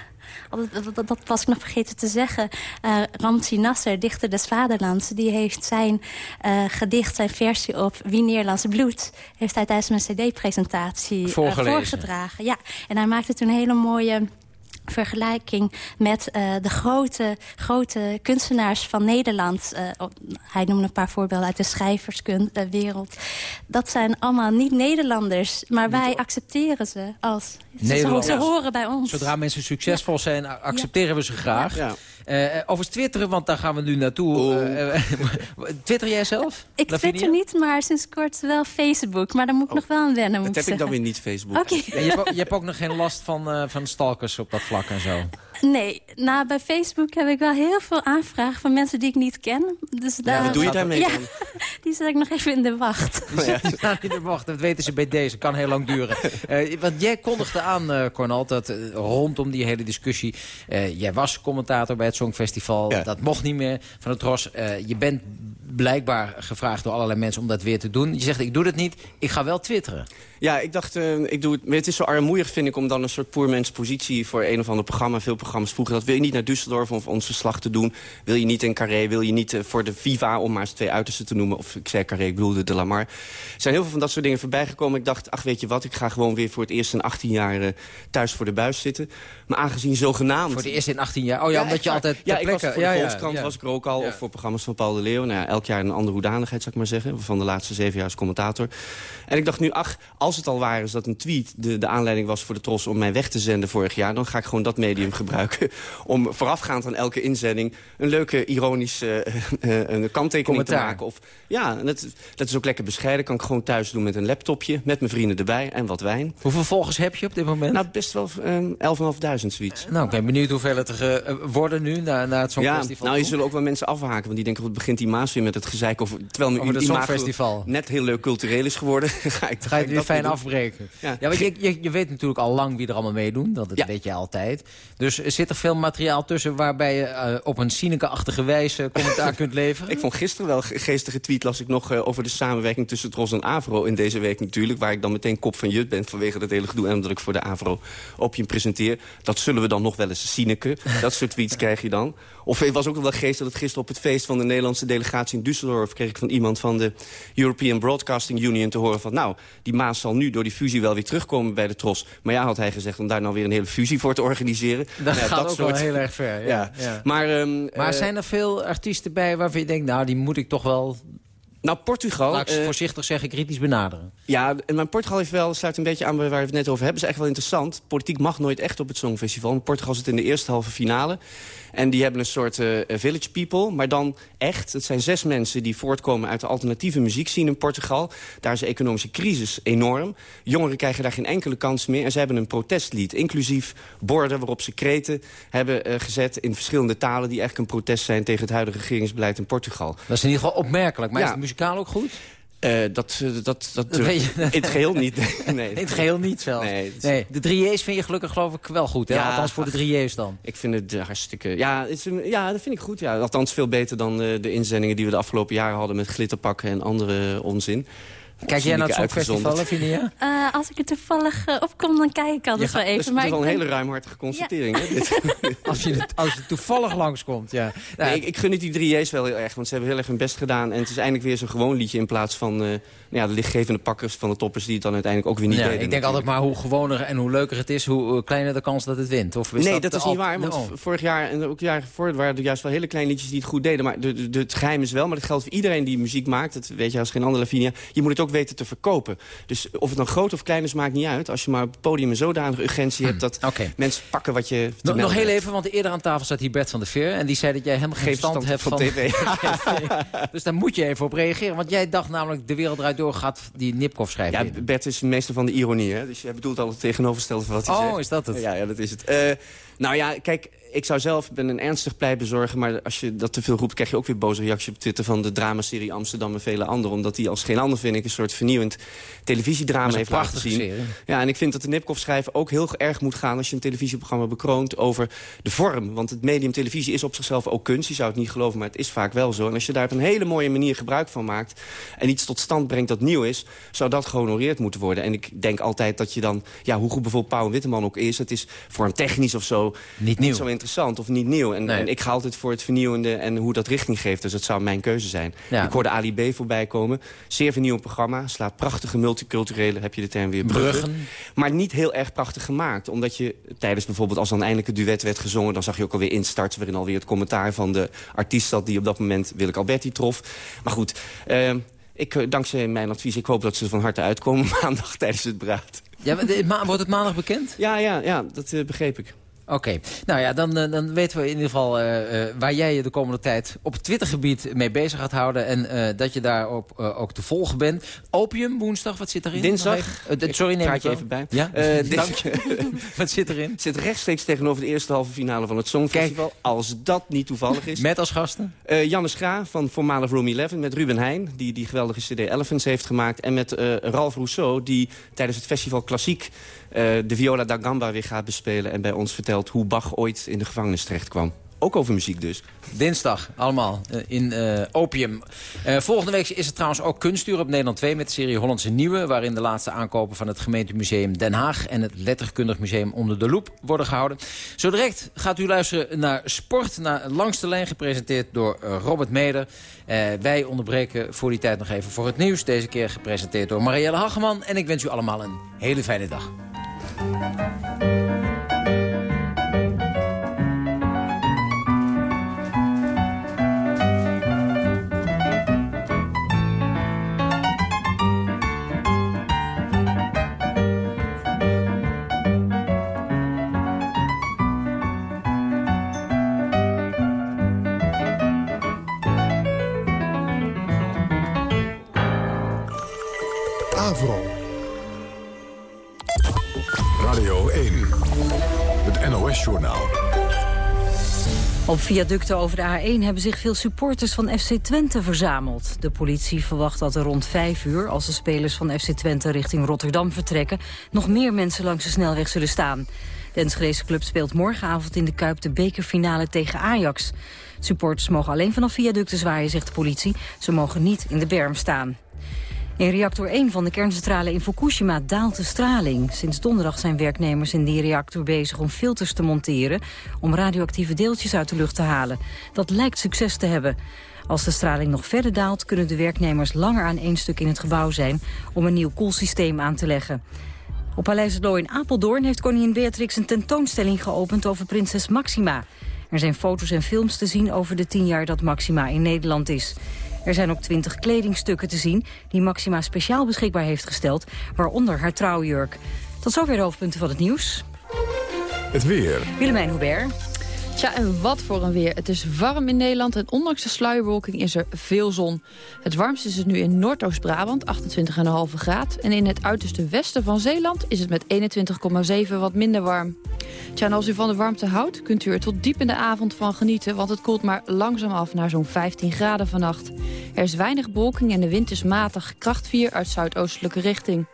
Dat, dat, dat, was ik nog vergeten te zeggen. Uh, Ramzi Nasser, dichter des Vaderlands... die heeft zijn uh, gedicht, zijn versie op Wie Nederlands bloed... heeft hij tijdens mijn cd-presentatie voorgedragen. Ja, en hij maakte toen een hele mooie vergelijking met uh, de grote, grote kunstenaars van Nederland. Uh, hij noemde een paar voorbeelden uit de schrijverswereld. Dat zijn allemaal niet Nederlanders, maar wij accepteren ze als... Ze, ze horen bij ons. Zodra mensen succesvol zijn, accepteren we ze graag. Ja. Uh, over twitteren, want daar gaan we nu naartoe. Uh, twitter jij zelf? Ik Lavinia? twitter niet, maar sinds kort wel Facebook. Maar daar moet ik oh, nog wel aan wennen, moet Dat heb ik dan weer niet, Facebook. Okay. Je, hebt, je, hebt, ook nog geen last van, uh, van stalkers op dat vlak en zo? Nee, nou, bij Facebook heb ik wel heel veel aanvragen van mensen die ik niet ken. Dus daar... ja, wat doe je daarmee ja, dan? Die zet ik nog even in de wacht. Ja. In de wacht, dat weten ze bij deze. Kan heel lang duren. Uh, want jij kondigde aan, uh, Cornel, dat uh, rondom die hele discussie... jij was commentator bij het Songfestival. Ja. Dat mocht niet meer van het Tros. je bent blijkbaar gevraagd door allerlei mensen om dat weer te doen. Je zegt, ik doe dat niet, ik ga wel twitteren. Ja, ik dacht, uh, ik doe het, het is zo armoeig vind ik om dan een soort poermenspositie voor een of ander programma. Veel programma's vroeger... dat wil je niet naar Düsseldorf om ons verslag te doen. Wil je niet in Carré, wil je niet eh, voor de Viva... om maar eens twee uitersten te noemen. Of ik zei Carré, ik bedoelde de Lamar. Er zijn heel veel van dat soort dingen voorbij gekomen. Ik dacht, ach weet je wat, ik ga gewoon weer voor het eerst in 18 jaar... Uh, thuis voor de buis zitten. Maar aangezien zogenaamd... Voor de eerste in 18 jaar? Oh ja, omdat je altijd Ja, ik was voor de Volkskrant was ik er ook al. Of voor programma's van Paul de Leeuw. Nou ja, elk jaar een andere hoedanigheid, zou ik maar zeggen. Van de laatste zeven jaar als commentator. En ik dacht nu, ach, als het al waar is dat een tweet... de, de aanleiding was voor de Tros om mij weg te zenden vorig jaar... dan ga ik gewoon dat medium gebruiken... om voorafgaand aan elke inzending... een leuke, ironische uh, uh, een kanttekening te maken. Of, ja, dat, dat is ook lekker bescheiden. Kan ik gewoon thuis doen met een laptopje. Met mijn vrienden erbij en wat wijn. Hoeveel volgers heb je op dit moment? Nou, best wel um, 11.500 zoiets. Nou, ik ben benieuwd hoeveel het er uh, worden nu na, na het Songfestival. Ja, nou, je zullen ook wel mensen afhaken. Want die denken, wat begint die Maas weer met het gezeik over... Terwijl nu over het Songfestival. net heel leuk cultureel is geworden. ga ik, ga je het weer fijn afbreken. Ja, ja want je, je, je, weet natuurlijk al lang wie er allemaal meedoen. Dat ja. weet je altijd. Dus zit er veel materiaal tussen waarbij je uh, op een Sineke-achtige wijze commentaar kunt leveren? Ik vond gisteren wel een geestige tweet, las ik nog... Uh, over de samenwerking tussen Tros en Avro in deze week natuurlijk. Waar ik dan meteen kop van jut ben vanwege dat hele gedoe. En omdat ik voor de Avro Opium presenteer. Dat zullen we dan nog wel eens Sineke. Dat soort tweets krijg je dan. Of het was ook wel geest dat het gisteren op het feest van de Nederlandse delegatie in Düsseldorf... kreeg ik van iemand van de European Broadcasting Union te horen van... nou, die Maas zal nu door die fusie wel weer terugkomen bij de Tros. Maar ja, had hij gezegd om daar nou weer een hele fusie voor te organiseren. Dat nou, gaat dat ook soort... wel heel erg ver. Ja, ja. ja. Maar, um, maar zijn er veel artiesten bij waarvan je denkt... nou, die moet ik toch wel nou, Portugal... Laat ik uh, voorzichtig zeggen, kritisch benaderen. Ja, en Portugal heeft wel, sluit een beetje aan waar we het net over hebben. is echt wel interessant. Politiek mag nooit echt op het Songfestival. Portugal zit in de eerste halve finale. En die hebben een soort uh, village people, maar dan echt. Het zijn zes mensen die voortkomen uit de alternatieve muziek zien in Portugal. Daar is de economische crisis enorm. Jongeren krijgen daar geen enkele kans meer. En ze hebben een protestlied, inclusief borden waarop ze kreten hebben uh, gezet... in verschillende talen die echt een protest zijn tegen het huidige regeringsbeleid in Portugal. Dat is in ieder geval opmerkelijk. Maar ja. is het muzikaal ook goed? Uh, dat, dat, dat, dat in het geheel niet. nee. In het geheel niet zelfs. Nee, nee. De 3J's vind je gelukkig geloof ik wel goed. Hè? Ja, Althans voor de 3J's dan. Ik vind het hartstikke... Ja, het is, ja, dat vind ik goed. Ja. Althans veel beter dan uh, de inzendingen die we de afgelopen jaren hadden... met glitterpakken en andere onzin. Kijk jij naar het Songfestival, Lavinia? Uh, als ik er toevallig uh, op kom, dan kijk ik altijd wel even. Dat is wel een hele ruimhartige constatering. Ja. Hè, dit. als, je het, als je toevallig langskomt, ja. Nou, nee, ik, ik gun het die drie J's wel heel erg, want ze hebben heel erg hun best gedaan. En het is eindelijk weer zo'n gewoon liedje in plaats van... Uh, ja, de lichtgevende pakkers van de toppers die het dan uiteindelijk ook weer niet ja, deden. Ik denk altijd maar hoe gewoner en hoe leuker het is, hoe kleiner de kans dat het wint. Of is nee, dat, dat is niet waar, want no. vorig jaar en ook jaar voor waren er juist wel hele kleine liedjes die het goed deden. Maar de, de, de, het geheim is wel, maar dat geldt voor iedereen die muziek maakt. Dat weet je als geen andere Lavinia. Je moet het ook weten te verkopen. Dus of het dan groot of klein is, maakt niet uit. Als je maar op het podium een zodanige urgentie hebt... dat okay. mensen pakken wat je Nog, nog heel even, want eerder aan tafel zat hier Bert van der Veer... en die zei dat jij helemaal geen stand, hebt van, van tv. dus daar moet je even op reageren. Want jij dacht namelijk, de wereld eruit door gaat die Nipkoff schrijven. Ja, Bert is meester van de ironie, hè? Dus jij bedoelt al het tegenovergestelde van wat hij oh, zegt. Oh, is dat het? Ja, ja dat is het. Uh, nou ja, kijk, ik zou zelf ben een ernstig pleitbezorger... maar als je dat te veel roept, krijg je ook weer boze reacties op Twitter... van de dramaserie Amsterdam en vele anderen. Omdat die als geen ander, vind ik, een soort vernieuwend televisiedrama heeft laten zien. Serie. Ja, en ik vind dat de Nipkoff schrijven ook heel erg moet gaan... als je een televisieprogramma bekroont over de vorm. Want het medium televisie is op zichzelf ook kunst. Je zou het niet geloven, maar het is vaak wel zo. En als je daar op een hele mooie manier gebruik van maakt... en iets tot stand brengt dat nieuw is... zou dat gehonoreerd moeten worden. En ik denk altijd dat je dan... ja, hoe goed bijvoorbeeld Pauw en Witteman ook is... het is voor een technisch of zo niet, nieuw. zo interessant of niet nieuw. En, nee. en, ik ga altijd voor het vernieuwende en hoe dat richting geeft. Dus dat zou mijn keuze zijn. Ja. Ik hoorde Ali B voorbij komen. Zeer vernieuwend programma. Slaat prachtige multiculturele, heb je de term weer, bruggen. bruggen. Maar niet heel erg prachtig gemaakt. Omdat je tijdens bijvoorbeeld als dan eindelijk het duet werd gezongen... dan zag je ook alweer instarts waarin alweer het commentaar van de artiest zat... die op dat moment Willeke Alberti trof. Maar goed... Uh, ik, dankzij mijn advies, ik hoop dat ze van harte uitkomen maandag tijdens het braad. Ja, wordt het maandag bekend? Ja, ja, ja dat uh, begreep ik. Oké, okay. nou ja, dan, dan weten we in ieder geval uh, uh, waar jij je de komende tijd op het Twittergebied mee bezig gaat houden. En uh, dat je daarop ook te volgen bent. Opium, woensdag, wat zit erin? Dinsdag. sorry, neem ik je even bij. Ja? Dank je. wat zit erin? Zit rechtstreeks tegenover de eerste halve finale van het Songfestival. Kijk. Als dat niet toevallig is. Met als gasten? Janne Schra van voormalig Room 11 met Ruben Heijn. Die die geweldige cd Elephants heeft gemaakt. En met Ralf Rousseau die tijdens het festival Klassiek... de Viola da Gamba weer gaat bespelen en bij ons vertelt hoe Bach ooit in de gevangenis terecht kwam. ook over muziek dus. Dinsdag, allemaal uh, in uh, Opium. Volgende week is er trouwens ook kunstuur op Nederland 2... met de serie Hollandse Nieuwe... waarin de laatste aankopen van het gemeentemuseum Den Haag... en het Letterkundig Museum onder de loep worden gehouden. Zo direct gaat u luisteren naar Sport... naar Langste Lijn, gepresenteerd door Robert Meder. wij onderbreken voor die tijd nog even voor het nieuws. Deze keer gepresenteerd door Marielle Hageman. En ik wens u allemaal een hele fijne dag. Avro. Op viaducten over de A1 hebben zich veel supporters van FC Twente verzameld. De politie verwacht dat er rond 5 uur, als de spelers van FC Twente richting Rotterdam vertrekken, nog meer mensen langs de snelweg zullen staan. De Enschedeze club speelt morgenavond in de Kuip de bekerfinale tegen Ajax. Supporters mogen alleen vanaf viaducten zwaaien, zegt de politie. Ze mogen niet in de berm staan. In reactor 1 van de kerncentrale in Fukushima daalt de straling. Sinds donderdag zijn werknemers in die reactor bezig om filters te monteren... om radioactieve deeltjes uit de lucht te halen. Dat lijkt succes te hebben. Als de straling nog verder daalt, kunnen de werknemers langer aan één stuk in het gebouw zijn... om een nieuw koelsysteem aan te leggen. Op Paleis in Apeldoorn heeft koningin Beatrix een tentoonstelling geopend over prinses Maxima. Er zijn foto's en films te zien over de tien jaar dat Maxima in Nederland is. Er zijn ook twintig kledingstukken te zien die Maxima speciaal beschikbaar heeft gesteld, waaronder haar trouwjurk. Tot zover de hoofdpunten van het nieuws. Het weer. Willemijn Hubert. Tja, en wat voor een weer. Het is warm in Nederland en ondanks de sluierbewolking is er veel zon. Het warmst is het nu in Noordoost-Brabant, 28,5 graad. En in het uiterste westen van Zeeland is het met 21,7 wat minder warm. Tja, en als u van de warmte houdt, kunt u er tot diep in de avond van genieten... want het koelt maar langzaam af naar zo'n 15 graden vannacht. Er is weinig bewolking en de wind is matig, kracht 4 uit zuidoostelijke richting.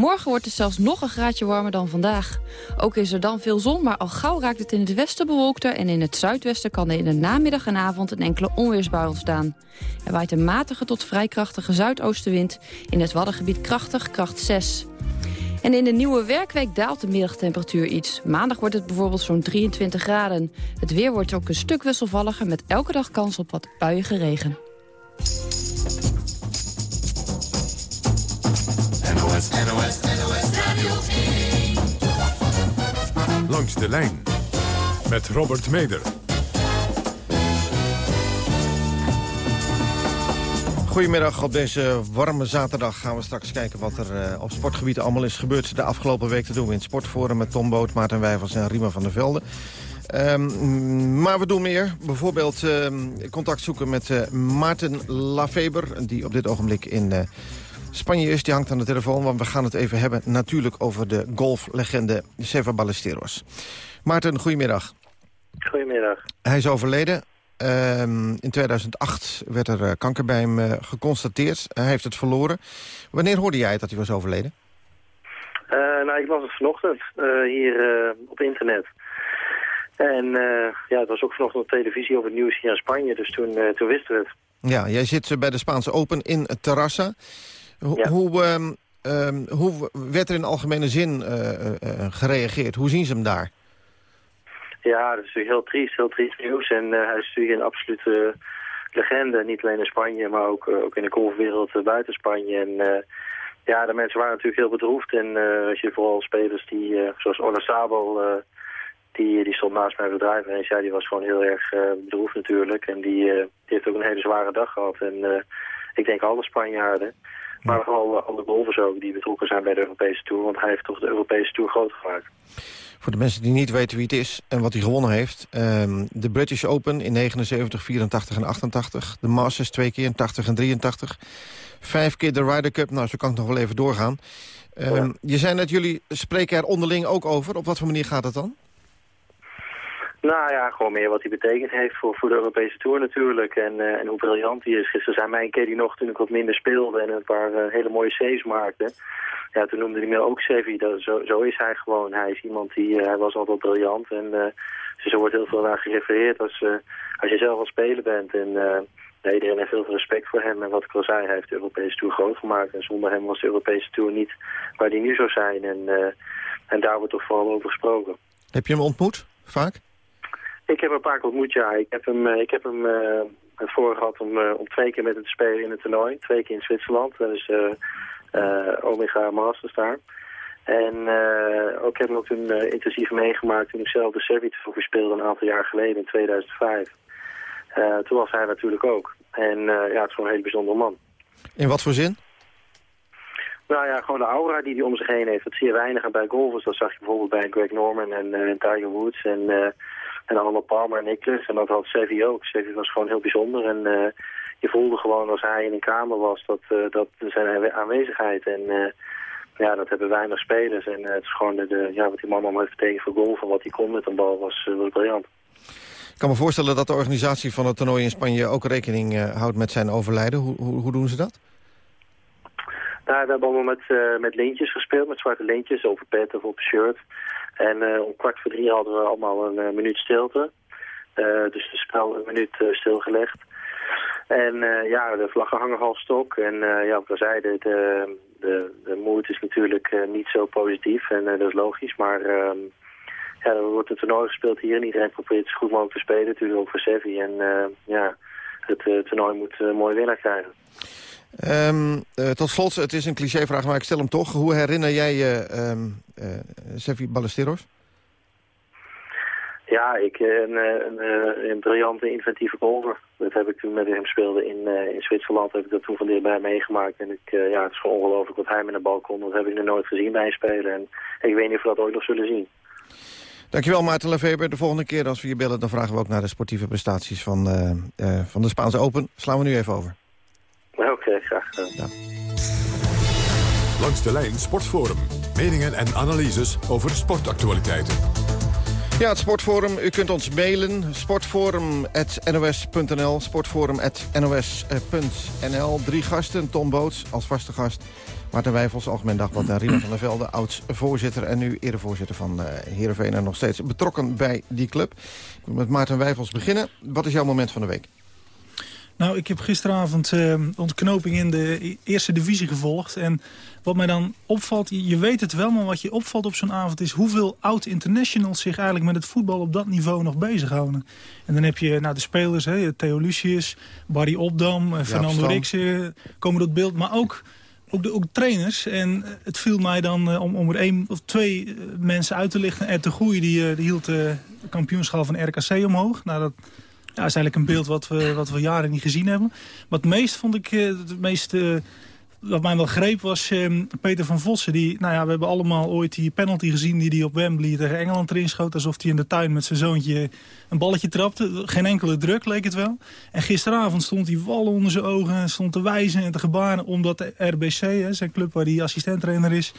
Morgen wordt het zelfs nog een graadje warmer dan vandaag. Ook is er dan veel zon, maar al gauw raakt het in het westen bewolkter... en in het zuidwesten kan er in de namiddag en avond een enkele onweersbui ontstaan. Er waait een matige tot vrij krachtige zuidoostenwind. In het Waddengebied krachtig, kracht 6. En in de nieuwe werkweek daalt de middagtemperatuur iets. Maandag wordt het bijvoorbeeld zo'n 23 graden. Het weer wordt ook een stuk wisselvalliger met elke dag kans op wat buiige regen. Langs de lijn met Robert Meder. Goedemiddag. Op deze warme zaterdag gaan we straks kijken wat er uh, op sportgebied allemaal is gebeurd de afgelopen week. te doen we in het Sportforum met Tom Boot, Maarten Wijvers en Rima van der Velde. Um, maar we doen meer. Bijvoorbeeld uh, contact zoeken met uh, Maarten Lafeber, die op dit ogenblik in eh, Spanje is. Die hangt aan de telefoon, want we gaan het even hebben natuurlijk over de golflegende Seva Ballesteros. Maarten, goedemiddag. Goedemiddag. Hij is overleden. Ehm, in 2008 werd er uh, kanker bij hem uh, geconstateerd. Hij heeft het verloren. Wanneer hoorde jij dat hij was overleden? Uh, nou, ik was het vanochtend hier op internet. En ja, het was ook vanochtend op televisie over het nieuws hier in Spanje. Dus toen, toen wisten we het. Ja, jij zit bij de Spaanse Open in Terrassa. Ho hoe, um, um, hoe werd er in algemene zin gereageerd? Hoe zien ze hem daar? Ja, dat is natuurlijk heel triest, heel triest nieuws. En hij is natuurlijk een absolute legende, niet alleen in Spanje, maar ook, ook in de golfwereld buiten Spanje. En ja, de mensen waren natuurlijk heel bedroefd. En als je vooral spelers die, zoals Ola Sabel, die, die stond naast mijn bedrijf. En ja, die was gewoon heel erg bedroefd natuurlijk. En die, die heeft ook een hele zware dag gehad. En ik denk alle Spanjaarden. Maar vooral alle golfers ook die betrokken zijn bij de Europese Tour. Want hij heeft toch de Europese Tour groot gemaakt. Voor de mensen die niet weten wie het is en wat hij gewonnen heeft. Um, de British Open in 79, 84 en 88. De Masters twee keer in 80 en 83. Vijf keer de Ryder Cup. Nou, zo kan ik nog wel even doorgaan. Um, Je zei net, jullie spreken er onderling ook over. Op wat voor manier gaat het dan? Nou ja, gewoon meer wat hij betekend heeft voor, voor de Europese Tour natuurlijk. En, eh, en hoe briljant hij is. Gisteren zei mijn keer die nog toen ik wat minder speelde en een paar uh, hele mooie saves maakte. Ja, toen noemde hij me ook Sevi. Zo, zo is hij gewoon. Hij is iemand die, uh, hij was altijd briljant. En dus er wordt heel veel naar gerefereerd als, als je zelf al spelen bent. En nee, iedereen heeft heel veel respect voor hem. En wat ik al zei, hij heeft de Europese Tour groot gemaakt. En zonder hem was de Europese Tour niet waar hij nu zou zijn. En, en daar wordt toch vooral over gesproken. Heb je hem ontmoet, vaak? Ik heb hem een paar keer ontmoet, ja. Ik heb hem, ik heb hem uh, het voor gehad om, uh, om twee keer met hem te spelen in het toernooi. Twee keer in Zwitserland. Dat is Omega Masters daar. En ook heb ik nog toen intensief meegemaakt toen ik zelf de Servit voor speelde een aantal jaar geleden in 2005. toen was hij natuurlijk ook. En ja, het is gewoon een hele bijzondere man. In wat voor zin? Nou ja, gewoon de aura die hij om zich heen heeft. Dat zie je weinig bij golfers. Dat zag je bijvoorbeeld bij Greg Norman en, en Tiger Woods. En en allemaal Palmer en Nicholas. En dat had Sevi ook. Sevi was gewoon heel bijzonder. En uh, je voelde gewoon als hij in een kamer was dat, uh, dat zijn aanwezigheid. En uh, ja, dat hebben weinig spelers. En het is gewoon de, ja, wat die man allemaal heeft betekend voor golf en wat hij kon met een bal was, was briljant. Ik kan me voorstellen dat de organisatie van het toernooi in Spanje ook rekening houdt met zijn overlijden. Hoe, hoe, hoe doen ze dat? Nou, we hebben allemaal met, met lintjes gespeeld, met zwarte lintjes, over pet of op shirt. En uh, om kwart voor drie hadden we allemaal een uh, minuut stilte. Uh, dus de spel een minuut stilgelegd. En ja, de vlaggen hangen half stok. En ja, wat we zeiden, de, de, de moed is natuurlijk niet zo positief. En dat is logisch, maar... Ehm, ja, er wordt een toernooi gespeeld hier en iedereen probeert het zo goed mogelijk te spelen. Natuurlijk ook voor Sevi. En ja, het toernooi moet een mooie winnaar krijgen. Uh, tot slot, het is een clichévraag, maar ik stel hem toch. Hoe herinner jij je uh, Sevi Ballesteros? Ja, ik, een, een, een, briljante, inventieve golfer. Dat heb ik toen met hem speelde in, uh, in Zwitserland. Heb ik dat toen van dichtbij meegemaakt. En ik, ja, het is gewoon ongelooflijk wat hij met de bal kon. Dat heb ik nog nooit gezien bij een speler. En ik weet niet of we dat ooit nog zullen zien. Dankjewel Maarten Lefeber. De volgende keer als we je bellen... dan vragen we ook naar de sportieve prestaties van, van de Spaanse Open. Slaan we nu even over. Oké, okay, graag gedaan. Ja. Langs de lijn Sportforum. Meningen en analyses over sportactualiteiten. Ja, het Sportforum. U kunt ons mailen. Sportforum.nos.nl Sportforum.nos.nl Drie gasten. Tom Boots als vaste gast. Maarten Wijfels, Algemeen Dagblad. En Rina van der Velde, oud-voorzitter. En nu erevoorzitter van uh, Heerenveen. En nog steeds betrokken bij die club. Ik wil met Maarten Wijfels beginnen. Wat is jouw moment van de week? Nou, ik heb gisteravond uh, ontknoping in de eerste divisie gevolgd. En wat mij dan opvalt, je weet het wel, maar wat je opvalt op zo'n avond is... hoeveel oud-internationals zich eigenlijk met het voetbal op dat niveau nog bezighouden. En dan heb je nou, de spelers, hè, Theo Lucius, Barry Opdam, uh, Fernando Rixen, komen tot beeld. Maar ook, ook, de, ook trainers. En het viel mij dan, uh, om, om er één of twee mensen uit te lichten... Ed de Goeie, die, die hield de kampioenschap van RKC omhoog. Nou, dat ja, is eigenlijk een beeld wat we, wat we jaren niet gezien hebben. Maar het meest vond ik, eh, het meest, wat mij wel greep was uh, Peter van Vossen. Die, nou ja, we hebben allemaal ooit die penalty gezien die hij op Wembley tegen Engeland erin schoot. Alsof hij in de tuin met zijn zoontje een balletje trapte. Geen enkele druk leek het wel. En gisteravond stond hij wallen onder zijn ogen. en Stond te wijzen en te gebaren omdat de RBC, hè, zijn club waar hij assistenttrainer is...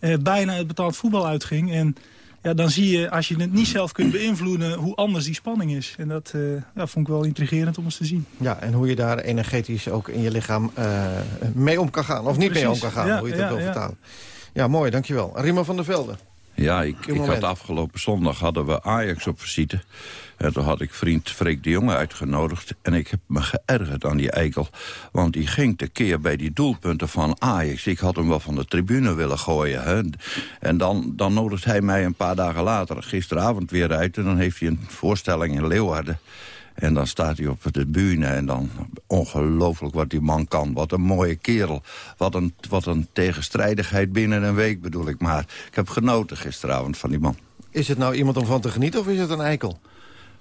Uh, bijna het betaald voetbal uitging. En ja, dan zie je, als je het niet zelf kunt beïnvloeden, hoe anders die spanning is. En dat uh, ja, vond ik wel intrigerend om eens te zien. Ja, en hoe je daar energetisch ook in je lichaam uh, mee om kan gaan. Of niet mee om kan gaan, ja, hoe je dat ja, wil vertalen. Ja, mooi, dankjewel. Rima van der Velde. Ja, ik, ik had afgelopen zondag hadden we Ajax op visite. En toen had ik vriend Freek de Jonge uitgenodigd. En ik heb me geërgerd aan die eikel. Want die ging tekeer bij die doelpunten van Ajax. Ik had hem wel van de tribune willen gooien. Hè. En dan, dan nodigt hij mij een paar dagen later, gisteravond weer uit. En dan heeft hij een voorstelling in Leeuwarden. En dan staat hij op de bühne en dan ongelooflijk wat die man kan. Wat een mooie kerel. Wat een, wat een tegenstrijdigheid binnen een week bedoel ik. Maar ik heb genoten gisteravond van die man. Is het nou iemand om van te genieten of is het een eikel?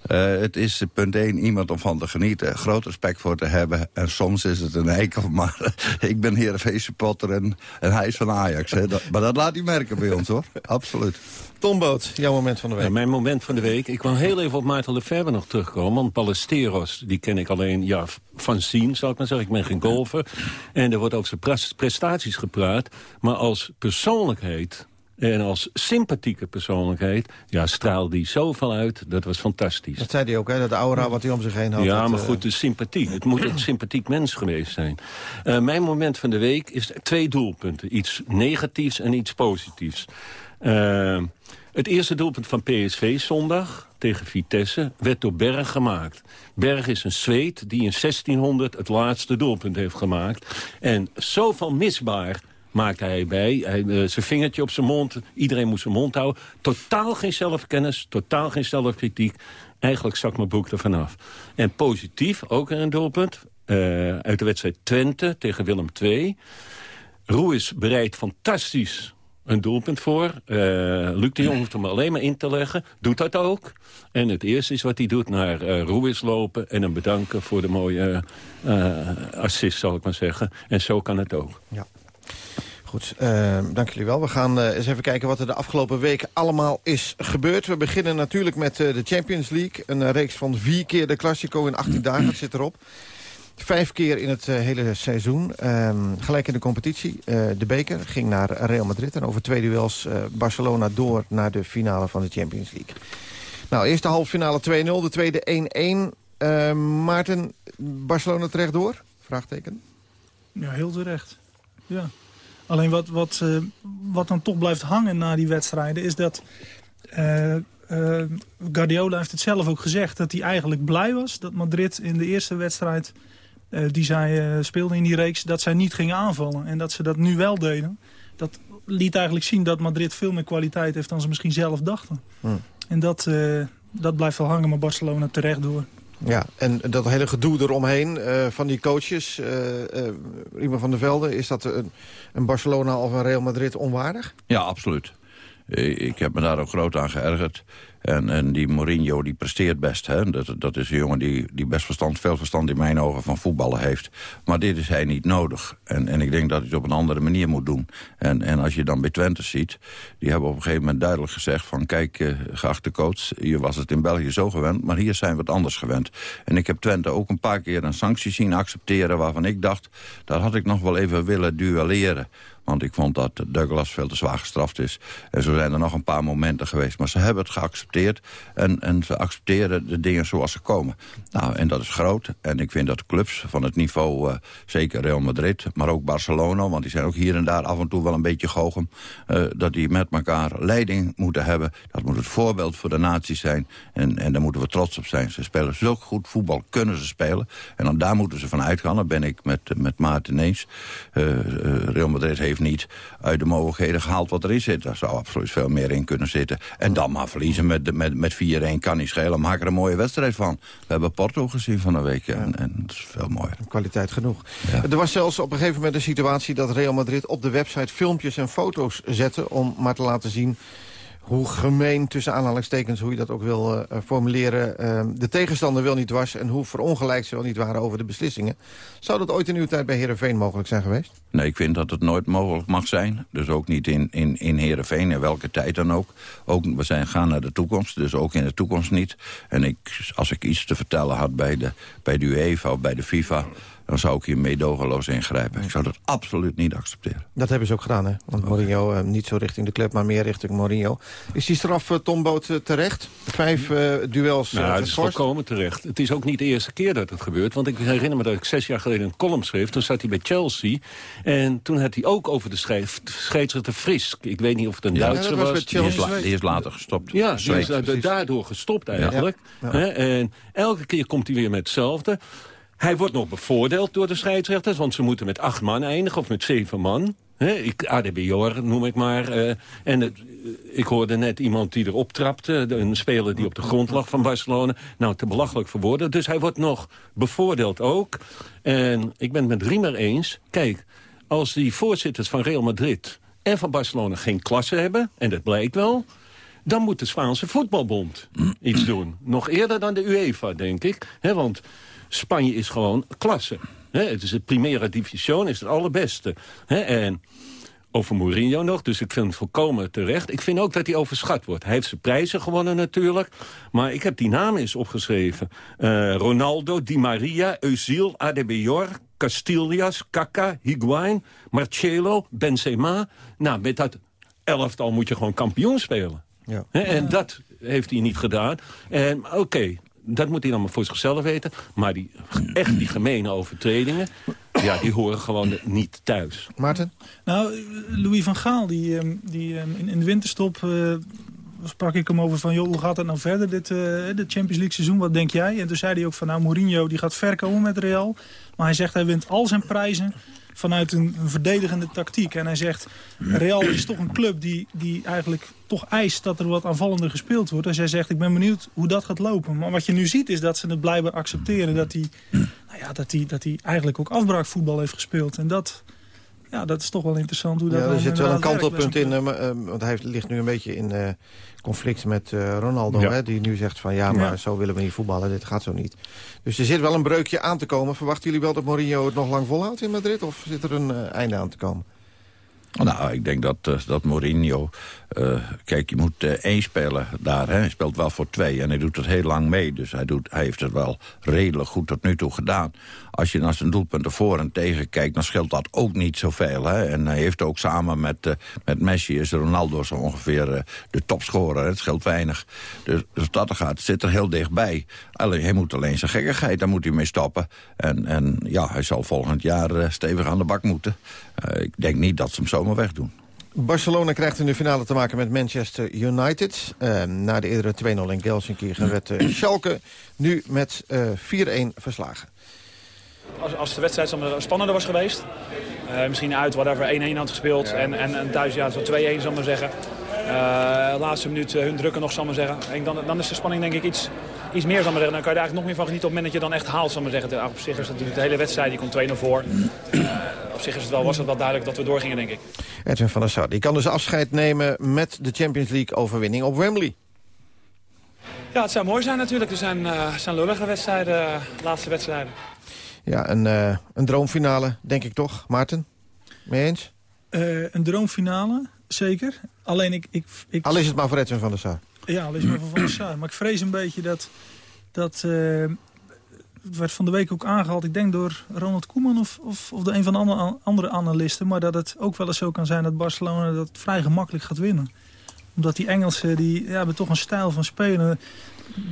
Uh, het is punt één iemand om van te genieten. Groot respect voor te hebben. En soms is het een eikel. Maar ik ben Heerenveen supporter en, en hij is van Ajax. Hè. Dat, maar dat laat hij merken bij ons hoor. Absoluut. Tom Boot, jouw moment van de week. Ja, mijn moment van de week. Ik wil heel even op Maarten Lefebvre nog terugkomen. Want Ballesteros, die ken ik alleen ja, van zien, zou ik maar zeggen. Ik ben geen golfer. En er wordt over zijn prestaties gepraat. Maar als persoonlijkheid En als sympathieke persoonlijkheid, ja, straalde hij zoveel uit. Dat was fantastisch. Dat zei hij ook, hè? Dat aura wat hij om zich heen had. Ja, dat, maar eh, goed, de sympathie. Het moet een sympathiek mens geweest zijn. Eh, mijn moment van de week is twee doelpunten. Iets negatiefs en iets positiefs. Eh, het eerste doelpunt van PSV zondag tegen Vitesse werd door Berg gemaakt. Berg is een zweet die in 1600 het laatste doelpunt heeft gemaakt. En zoveel misbaar maakte hij bij. Hij, eh, zijn vingertje op zijn mond. Iedereen moest zijn mond houden. Totaal geen zelfkennis, totaal geen zelfkritiek. Eigenlijk zak mijn boek er vanaf. En positief, ook een doelpunt. eh, uit de wedstrijd Twente tegen Willem II. Ruiz bereidt fantastisch een doelpunt voor. Eh, Luc de Jong hoeft hem alleen maar in te leggen. Doet dat ook. En het eerste is wat hij doet, naar uh, Ruiz lopen... en hem bedanken voor de mooie eh, assist, zal ik maar zeggen. En zo kan het ook. Ja. Goed, eh, dank jullie wel. We gaan eh, eens even kijken wat er de afgelopen weken allemaal is gebeurd. We beginnen natuurlijk met eh, de Champions League. Een eh, reeks van vier keer de Classico in 18 dagen. Zit erop. Vijf keer in het eh, hele seizoen. Ehm, gelijk in de competitie. Eh, de beker ging naar Real Madrid. En over twee duels eh, Barcelona door naar de finale van de Champions League. Nou, eerste halve finale 2-0, de tweede 1-1. Eh, Maarten, Barcelona terecht door? Vraagteken. Ja, heel terecht. Ja. Alleen wat, wat, wat dan toch blijft hangen na die wedstrijden... is dat eh, Guardiola heeft het zelf ook gezegd... dat hij eigenlijk blij was dat Madrid in de eerste wedstrijd... eh, die zij eh, speelden in die reeks, dat zij niet gingen aanvallen. En dat ze dat nu wel deden. Dat liet eigenlijk zien dat Madrid veel meer kwaliteit heeft... dan ze misschien zelf dachten. Hmm. En dat, eh, dat blijft wel hangen, maar Barcelona terecht door. Ja, en dat hele gedoe eromheen eh, van die coaches, eh eh, Rima van der Velde... is dat een, een Barcelona of een Real Madrid onwaardig? Ja, absoluut. Eh, Ik heb me daar ook groot aan geërgerd. En, en die Mourinho die presteert best. Hè? Dat, dat is een jongen die, die best verstand, veel verstand in mijn ogen van voetballen heeft. Maar dit is hij niet nodig. En, en ik denk dat hij het op een andere manier moet doen. En, en als je dan bij Twente ziet... die hebben op een gegeven moment duidelijk gezegd van... kijk, eh, geachte coach, je was het in België zo gewend... maar hier zijn we het anders gewend. En ik heb Twente ook een paar keer een sanctie zien accepteren... waarvan ik dacht, daar had ik nog wel even willen duelleren. Want ik vond dat Douglas veel te zwaar gestraft is. En zo zijn er nog een paar momenten geweest. Maar ze hebben het geaccepteerd. En, en ze accepteren de dingen zoals ze komen. Nou, en dat is groot. En ik vind dat clubs van het niveau, eh, zeker Real Madrid... maar ook Barcelona, want die zijn ook hier en daar af en toe wel een beetje goochem... eh, dat die met elkaar leiding moeten hebben. Dat moet het voorbeeld voor de naties zijn. En, en daar moeten we trots op zijn. Ze spelen zulk goed voetbal, kunnen ze spelen. En dan daar moeten ze van uitgaan. Daar ben ik met, met Maarten eens. Eh, Real Madrid heeft niet uit de mogelijkheden gehaald wat erin zit. Daar zou absoluut veel meer in kunnen zitten. En dan maar verliezen met, met, met 4-1 kan niet schelen. Maak er een mooie wedstrijd van. We hebben Porto gezien van de week en, en dat is veel mooier. Kwaliteit genoeg. Er was zelfs op een gegeven moment een situatie dat Real Madrid op de website filmpjes en foto's zette... om maar te laten zien hoe gemeen, tussen aanhalingstekens, hoe je dat ook wil uh, formuleren... Uh, de tegenstander wel niet was en hoe verongelijkt ze wel niet waren over de beslissingen. Zou dat ooit in uw tijd bij Heerenveen mogelijk zijn geweest? Nee, ik vind dat het nooit mogelijk mag zijn. Dus ook niet in, in, in Heerenveen, in welke tijd dan ook. ook. We zijn gaan naar de toekomst, dus ook in de toekomst niet. En ik, als ik iets te vertellen had bij de, bij de UEFA of bij de FIFA dan zou ik hier meedogenloos ingrijpen. Ik zou dat absoluut niet accepteren. Dat hebben ze ook gedaan, hè? Want Mourinho, uh, niet zo richting de club, maar meer richting Mourinho. Is die straf, uh, Tom Boot, uh, terecht? Vijf uh, duels Nou, het is volkomen terecht. Het is ook niet de eerste keer dat het gebeurt. Want ik herinner me dat ik zes jaar geleden een column schreef. Toen zat hij bij Chelsea. En toen had hij ook over de scheidsrechter Frisk. Ik weet niet of het een ja, Duitser was. was. Die is, la, die is, later gestopt. Ja, die is daardoor gestopt eigenlijk. Ja. Ja. En elke keer komt hij weer met hetzelfde. Hij wordt nog bevoordeeld door de scheidsrechters, want ze moeten met acht man eindigen of met zeven man. He, ik, noem ik maar. Uh, en het, ik hoorde net iemand die erop trapte. Een speler die op de grond lag van Barcelona. Nou, te belachelijk voor woorden. Dus hij wordt nog bevoordeeld ook. En ik ben het met Riemer eens. Kijk, als die voorzitters van Real Madrid en van Barcelona geen klasse hebben... en dat blijkt wel... dan moet de Spaanse voetbalbond iets doen. Nog eerder dan de UEFA, denk ik. Want... Spanje is gewoon klasse. He, het is het Primera Division, is het allerbeste. He, en over Mourinho nog, dus ik vind het volkomen terecht. Ik vind ook dat hij overschat wordt. Hij heeft zijn prijzen gewonnen natuurlijk. Maar ik heb die namen eens opgeschreven. Uh, Ronaldo, Di Maria, Özil, Adebayor, Castillas, Kaka, Higuain, Marcelo, Benzema. Nou, met dat elftal moet je gewoon kampioen spelen. Ja. En dat heeft hij niet gedaan. En oké, dat moet hij dan maar voor zichzelf weten. Maar die, echt die gemene overtredingen, ja, die horen gewoon niet thuis. Maarten? Nou, Louis van Gaal, die, ehm, die ehm, in, in de winterstop eh, sprak ik hem over van... joh, hoe gaat het nou verder, dit uh, de Champions League seizoen, wat denk jij? En toen zei hij ook van, nou, Mourinho die gaat ver komen met Real. Maar hij zegt, hij wint al zijn prijzen vanuit een, verdedigende tactiek. En hij zegt, Real is toch een club die, die eigenlijk toch eist dat er wat aanvallender gespeeld wordt. Dus hij zegt, ik ben benieuwd hoe dat gaat lopen. Maar wat je nu ziet is dat ze het blijven accepteren... dat hij, nou ja, dat hij, dat hij eigenlijk ook afbraakvoetbal heeft gespeeld. En dat, ja, dat is toch wel interessant. Hoe dat ja, er zit wel een kantelpunt in. eh, eh, want hij heeft- ligt nu een beetje in eh, conflict met eh, Ronaldo. Ja. Hè, die nu zegt van ja, maar Ja. zo willen we niet voetballen. Dit gaat zo niet. Dus er zit wel een breukje aan te komen. Verwachten jullie wel dat Mourinho het nog lang volhoudt in Madrid? Of zit er een eh, einde aan te komen? Nou, ik denk dat, dat Mourinho... eh, kijk, je moet eh, één spelen daar. Hè. Hij speelt wel voor twee en hij doet het heel lang mee. Dus hij, doet, hij heeft het wel redelijk goed tot nu toe gedaan. Als je naar zijn doelpunten voor en tegen kijkt... dan scheelt dat ook niet zoveel. Hè. En hij heeft ook samen met, eh, met Messi... is Ronaldo zo ongeveer de topscorer. Het scheelt weinig. Dus als dat gaat, zit er heel dichtbij. Alleen, hij moet alleen zijn gekkigheid, daar moet hij mee stoppen. En, en ja, hij zal volgend jaar stevig aan de bak moeten. Ik denk niet dat ze hem zomaar wegdoen. Barcelona krijgt in de finale te maken met Manchester United. Eh, na de eerdere 2-0 in Gelsenkirchen werd eh, Schalke nu met eh 4-1 verslagen. Als, als de wedstrijd spannender was geweest. eh, misschien uit, whatever, 1-1 had gespeeld. En, en, en thuis ja, zo 2-1, zal ik maar zeggen. Eh, laatste minuut eh, hun drukken nog, zal ik maar zeggen. En dan, dan is de spanning denk ik iets, iets meer, zal ik maar zeggen. Dan kan je er eigenlijk nog meer van genieten op het moment dat je dan echt haalt, zal ik maar zeggen. Op zich is het natuurlijk de hele wedstrijd, die komt 2-0 voor. Eh, op zich is het wel, was het wel duidelijk dat we doorgingen, denk ik. Edwin van der Sar die kan dus afscheid nemen met de Champions League overwinning op Wembley. Ja, het zou mooi zijn natuurlijk. Er zijn, eh, zijn lullige wedstrijden, laatste wedstrijden. Ja, een, eh, een droomfinale, denk ik toch, Maarten? Mee eens? Eh, een droomfinale, zeker. Alleen ik... ik, ik Al is het maar voor Edwin van der Sar. Ja, al is het maar van Van der Sar. Maar ik vrees een beetje dat... dat eh, het werd van de week ook aangehaald, ik denk door Ronald Koeman of, of, of de een van de andere, andere analisten. Maar dat het ook wel eens zo kan zijn dat Barcelona dat vrij gemakkelijk gaat winnen. Omdat die Engelsen, die ja, hebben toch een stijl van spelen,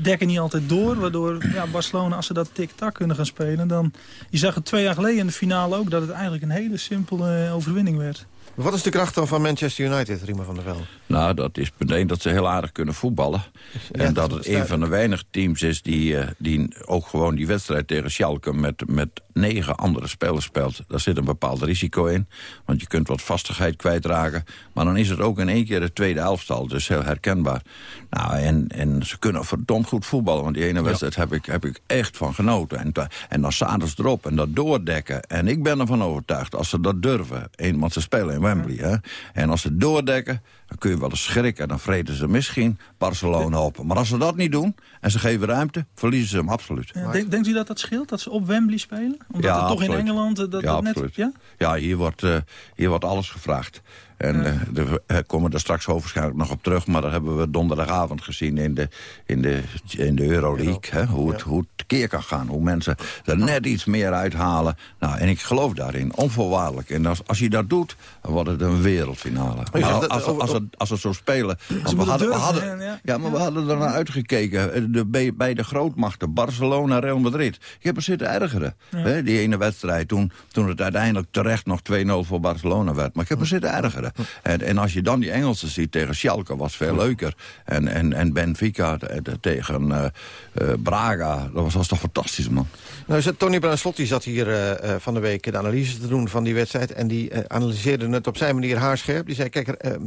dekken niet altijd door. Waardoor ja, Barcelona, als ze dat tik-tak kunnen gaan spelen, dan... Je zag het twee jaar geleden in de finale ook, dat het eigenlijk een hele simpele eh, overwinning werd. Wat is de kracht dan van Manchester United, Riemer van der Velde? Nou, dat is punt één dat ze heel aardig kunnen voetballen. Ja, en dat het een van de weinig teams is die, eh, die ook gewoon die wedstrijd tegen Schalke... met, met negen andere spelers speelt. Daar zit een bepaald risico in. Want je kunt wat vastigheid kwijtraken. Maar dan is het ook in één keer de tweede elftal. Dus heel herkenbaar. Nou, en, en ze kunnen verdomd goed voetballen. Want die ene wedstrijd heb, ik, heb ik echt van genoten. En, en dan zaten erop en dat doordekken. En ik ben ervan overtuigd, als ze dat durven... Een, want ze spelen in Wembley, hè. En als ze doordekken, dan kun je wel eens schrikken. Dan vreten ze misschien Barcelona op. Maar als ze dat niet doen en ze geven ruimte... verliezen ze hem absoluut. Ja, denk, denkt u dat dat scheelt, dat ze op Wembley spelen? Omdat Ja, het toch in. Engeland... eh, Dat, ja, dat net, ja? Ja, hier wordt, eh, hier wordt alles gevraagd. En eh, de- we komen er straks waarschijnlijk nog op terug... maar dat hebben we donderdagavond gezien in de, in de, in de Euroleague. Hè, hoe, het, hoe het keer kan gaan, hoe mensen er net iets meer uithalen. Nou, en ik geloof daarin, onvoorwaardelijk. En als, als je dat doet, dan wordt het een wereldfinale. Maar als, als, als, het, als het zo spelen... we hadden, we hadden, ja. maar we hadden er naar uitgekeken. eh, De, bij, de grootmachten, Barcelona, Real Madrid. Ik heb er zitten ergeren. Hè, die ene wedstrijd toen, toen het uiteindelijk terecht nog 2-0 voor Barcelona werd. Maar ik heb er zitten ergeren. En, en als je dan die Engelsen ziet tegen Schalke, was veel leuker. En, en, en Benfica eh, tegen eh, eh, Braga, dat was, was toch fantastisch, man. Nou, Tony Bruin-Slot die zat hier van de week de analyse te doen van die wedstrijd. En die analyseerde het op zijn manier haarscherp. Die zei, kijk,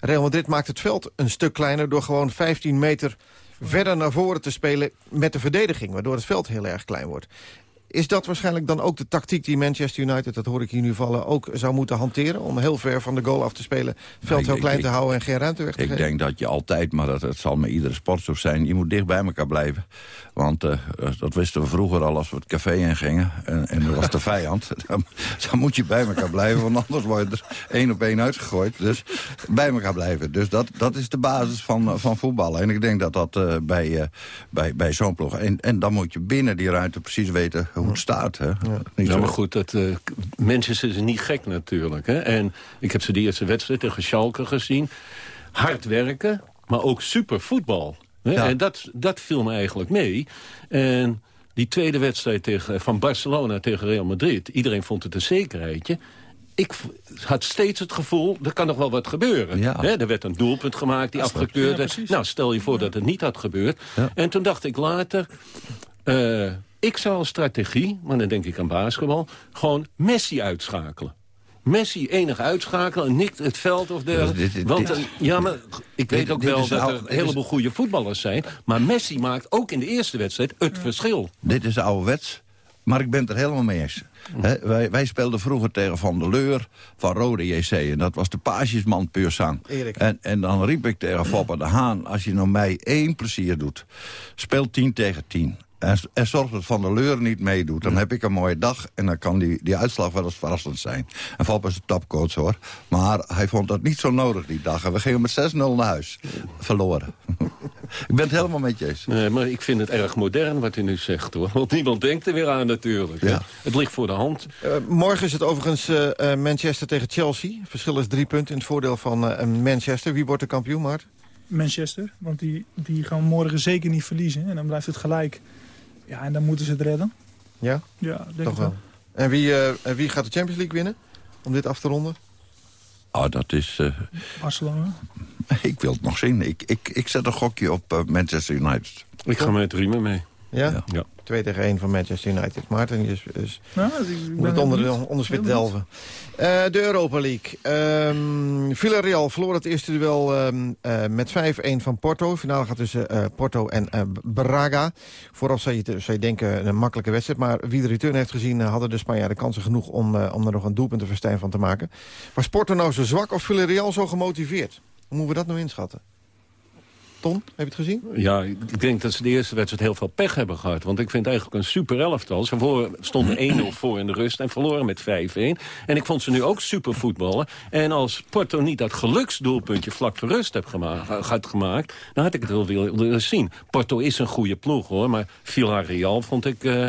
Real Madrid maakt het veld een stuk kleiner... door gewoon 15 meter verder naar voren te spelen met de verdediging. Waardoor het veld heel erg klein wordt. Is dat waarschijnlijk dan ook de tactiek die Manchester United... dat hoor ik hier nu vallen, ook zou moeten hanteren... om heel ver van de goal af te spelen, veld ik- heel ik- klein ik- te houden... en geen ruimte weg te Ik geven? denk dat je altijd, maar dat, het zal met iedere sport zo zijn... je moet dicht bij elkaar blijven. Want eh, dat wisten we vroeger al als we het café in gingen. En, en er was de vijand. Dan, dan moet je bij elkaar blijven, want anders word je er één op één uitgegooid. Dus bij elkaar blijven. Dus dat, dat is de basis van, eh, van voetballen. En ik denk dat dat eh, bij, eh, bij, bij zo'n ploeg... En, en dan moet je binnen die ruimte precies weten hoe het staat. Hè? Niet Ja, maar goed, dat, eh Manchester is niet gek natuurlijk. Hè? En ik heb ze die eerste wedstrijd tegen Schalke gezien. Hard werken, maar ook super voetbal. Hè? Ja. En dat, dat viel me eigenlijk mee. En die tweede wedstrijd tegen, van Barcelona tegen Real Madrid... iedereen vond het een zekerheidje. Ik had steeds het gevoel, er kan nog wel wat gebeuren. Ja. Hè, er werd een doelpunt gemaakt die afgekeurd werd. nou, stel je voor dat het niet had gebeurd. En toen dacht ik later... eh, ik zou als strategie, maar dan denk ik aan basketbal... gewoon Messi uitschakelen. Messi enig uitschakelen, en niet het veld of de... Dit- want, dit- eh, ja, maar ik weet ook wel dat er een heleboel goede voetballers zijn... maar Messi maakt ook in de eerste wedstrijd het verschil. Dit is ouderwets, maar ik ben het er helemaal mee eens. Hè, wij, wij speelden vroeger tegen Van der Leur van Rode JC. En dat was de paasjesman puur zang. En, en dan riep ik tegen Fopper de Haan... als je nou mij één plezier doet, speel 10 tegen 10. En, en zorg dat Van der Leur niet meedoet. Dan heb ik een mooie dag en dan kan die, die uitslag wel eens verrassend zijn. En Fopper is de topcoach hoor. Maar hij vond dat niet zo nodig die dag. En we gingen met 6-0 naar huis. Verloren. ik ben het helemaal met je eens. Nee, maar ik vind het erg modern wat u nu zegt, hoor. Want niemand denkt er weer aan natuurlijk. hè. Het ligt voor de hand. Eh, morgen is het overigens eh, eh, Manchester tegen Chelsea. Verschil is drie punten in het voordeel van eh, Manchester. Wie wordt de kampioen, Maart? Manchester, want die, die gaan morgen zeker niet verliezen. En dan blijft het gelijk. Ja, en dan moeten ze het redden. Ja? Ja, denk Toch ik wel. En wie, eh, en wie gaat de Champions League winnen? Om dit af te ronden? Oh, dat is... eh, Barcelona. ik wil het nog zien. Ik, ik, ik zet een gokje op eh, Manchester United. Ik ga met Riemen mee. Ja? Ja. 2 tegen 1 van Manchester United. Maarten Ja, dus ik moet het onder, benieuwd. onderspit delven. Eh, de Europa League. Ehm Villarreal verloor het eerste duel ehm, eh, met 5-1 van Porto. Finale gaat tussen eh, Porto en Braga. Vooraf zou je, te- zou je denken een makkelijke wedstrijd. Maar wie de return heeft gezien hadden de Spanjaarden kansen genoeg... om, om er nog een doelpuntenverstijn van te maken. Was Porto nou zo zwak of Villarreal zo gemotiveerd? Hoe moeten we dat nou inschatten? Ton, heb je het gezien? Ja, ik denk dat ze de eerste wedstrijd heel veel pech hebben gehad. Want ik vind het eigenlijk een super elftal. Ze voor, stonden 1-0 voor in de rust en verloren met 5-1. En ik vond ze nu ook super voetballen. En als Porto niet dat geluksdoelpuntje vlak voor rust heb gema had gemaakt... dan had ik het wel willen willen zien. Porto is een goede ploeg, hoor. Maar Villarreal vond ik eh,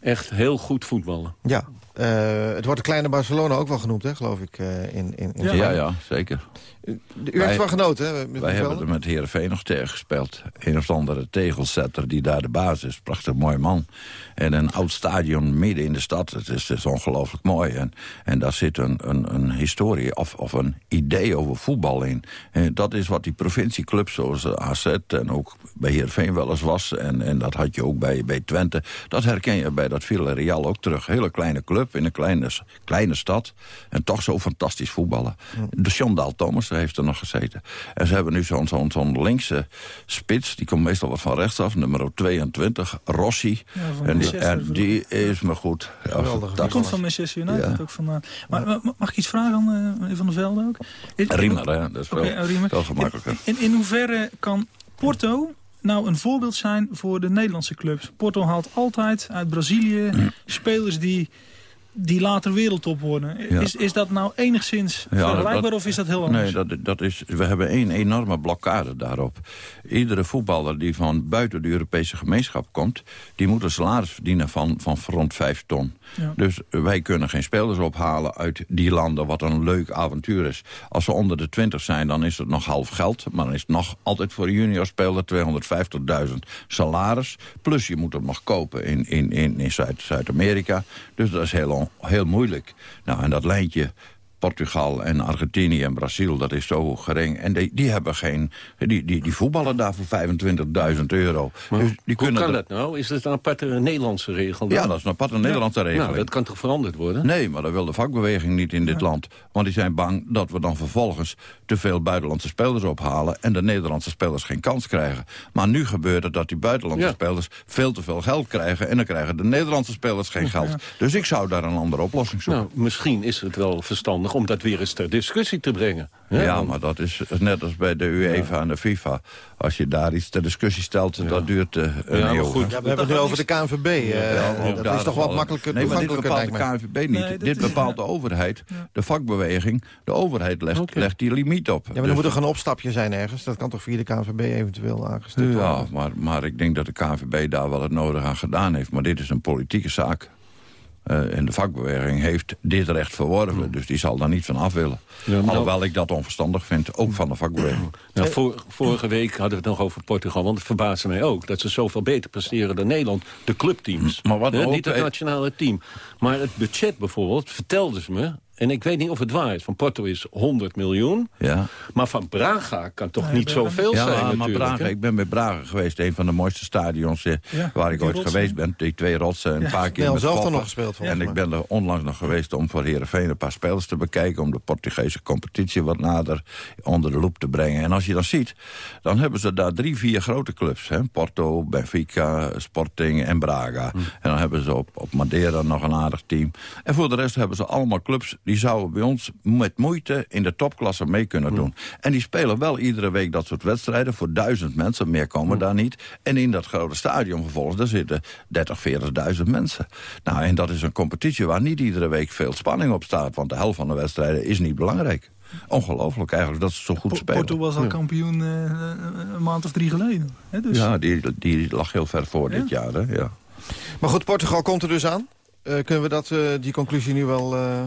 echt heel goed voetballen. Ja. Eh, het wordt de kleine Barcelona ook wel genoemd, hè, geloof ik. eh, in, in, in Ja, Spanje. ja, zeker. U heeft ervan genoten, hè? Wij Van hebben er met Heerenveen nog tegen gespeeld. Een of andere tegelzetter die daar de baas is. Prachtig mooi man. En een oud stadion midden in de stad. Het is, het is ongelooflijk mooi. En, en daar zit een, een, een historie of, of een idee over voetbal in. En dat is wat die provincieclubs zoals AZ en ook bij Heerenveen wel eens was. En, en dat had je ook bij, bij Twente. Dat herken je bij dat Villarreal ook terug. Hele kleine club in een kleine, kleine stad. En toch zo fantastisch voetballen. De John Thomas heeft er nog gezeten. En ze hebben nu zo'n zo'n zo'n linkse spits. Die komt meestal wat van rechtsaf. Nummer 22, Rossi. Ja, en, die, en die is me goed. Ja, Die komt van Manchester United Ja. ook vandaan. Maar ma- mag ik iets vragen aan eh, meneer Van der Velde ook? Riemer, hè? dat is veel, Oké, eh. In, in hoeverre kan Porto nou een voorbeeld zijn voor de Nederlandse clubs? Porto haalt altijd uit Brazilië spelers die, die later wereldtop worden. Ja. Is, is dat nou enigszins Ja, vergelijkbaar dat- of is dat heel anders? Nee, dat, dat is, we hebben één enorme blokkade daarop. Iedere voetballer die van buiten de Europese gemeenschap komt... die moet een salaris verdienen van, van rond vijf ton. Dus wij kunnen geen spelers ophalen uit die landen... wat een leuk avontuur is. Als ze onder de 20 zijn, dan is het nog half geld. Maar dan is het nog altijd voor een juniorspeler 250.000 salaris. Plus je moet het nog kopen in, in, in, in Zuid- Zuid-Amerika. dus dat is heel, heel moeilijk. Nou, en dat lijntje... Portugal en Argentinië en Brazil, dat is zo gering. En die, die hebben geen... Die, die, die voetballen daar voor 25.000 euro. Maar dus die hoe kunnen kan er- dat nou? Is dat een aparte Nederlandse regel? dan? Ja, dat is een aparte Nederlandse Ja. regeling. Nou, dat kan toch veranderd worden? Nee, maar dat wil de vakbeweging niet in dit land. Want die zijn bang dat we dan vervolgens te veel buitenlandse spelers ophalen... en de Nederlandse spelers geen kans krijgen. Maar nu gebeurt het dat die buitenlandse Ja. spelers veel te veel geld krijgen... en dan krijgen de Nederlandse spelers geen geld. Dus ik zou daar een andere oplossing zoeken. Nou, misschien is het wel verstandig nodig om dat weer eens ter discussie te brengen. Ja, maar dat is net als bij de UEFA en de FIFA. Als je daar iets ter discussie stelt, dat duurt uh, een ja, eeuw. Goed, we hebben het nu over de KNVB. Uh, dat is toch wat makkelijker Nee, maar dit bepaalt de KNVB niet. Nee, dit bepaalt de overheid, de vakbeweging. De overheid legt, okay. legt die limiet op. Ja, maar dus moet er een opstapje zijn ergens. Dat kan toch via de KNVB eventueel aangestipt worden? Ja, maar, maar ik denk dat de KNVB daar wel het nodige aan gedaan heeft. Maar dit is een politieke zaak. Uh, en de vakbeweging heeft dit recht verworven. Dus die zal daar niet van af willen. Ja, nou, Alhoewel ik dat onverstandig vind, ook van de vakbeweging. Nou, vorige week hadden we het nog over Portugal. Want het verbaasde mij ook dat ze zoveel beter presteren dan Nederland. De clubteams. Maar wat He, ook, niet het nationale team. Maar het budget bijvoorbeeld, vertelden ze me... En ik weet niet of het waar is. Van Porto is 100 miljoen. Ja. Maar van Braga kan toch nee, niet zoveel ja, zijn maar natuurlijk. Braga, ik ben bij Braga geweest. Een van de mooiste stadions eh, ja, waar ik ooit rotsen. geweest ben. Die twee rotsen, een Ja. paar keer Nee, met zelf nog gespeeld, En ik ben er onlangs nog geweest om voor Heerenveen een paar spelers te bekijken. Om de Portugese competitie wat nader onder de loep te brengen. En als je dan ziet, dan hebben ze daar drie, vier grote clubs. Hè? Porto, Benfica, Sporting en Braga. Hm. En dan hebben ze op, op Madeira nog een aardig team. En voor de rest hebben ze allemaal clubs die zouden bij ons met moeite in de topklasse mee kunnen doen. En die spelen wel iedere week dat soort wedstrijden voor duizend mensen. Meer komen daar niet. En in dat grote stadion vervolgens, daar zitten 30, 40.000 mensen. Nou, en dat is een competitie waar niet iedere week veel spanning op staat. Want de helft van de wedstrijden is niet belangrijk. Ongelooflijk eigenlijk dat ze zo goed Po- spelen. Porto was al Ja. kampioen eh, een maand of drie geleden. Hè, dus. Ja, die, die lag heel ver voor dit jaar. Hè? Ja. Maar goed, Portugal komt er dus aan. Eh, kunnen we dat, eh, die conclusie nu wel, eh,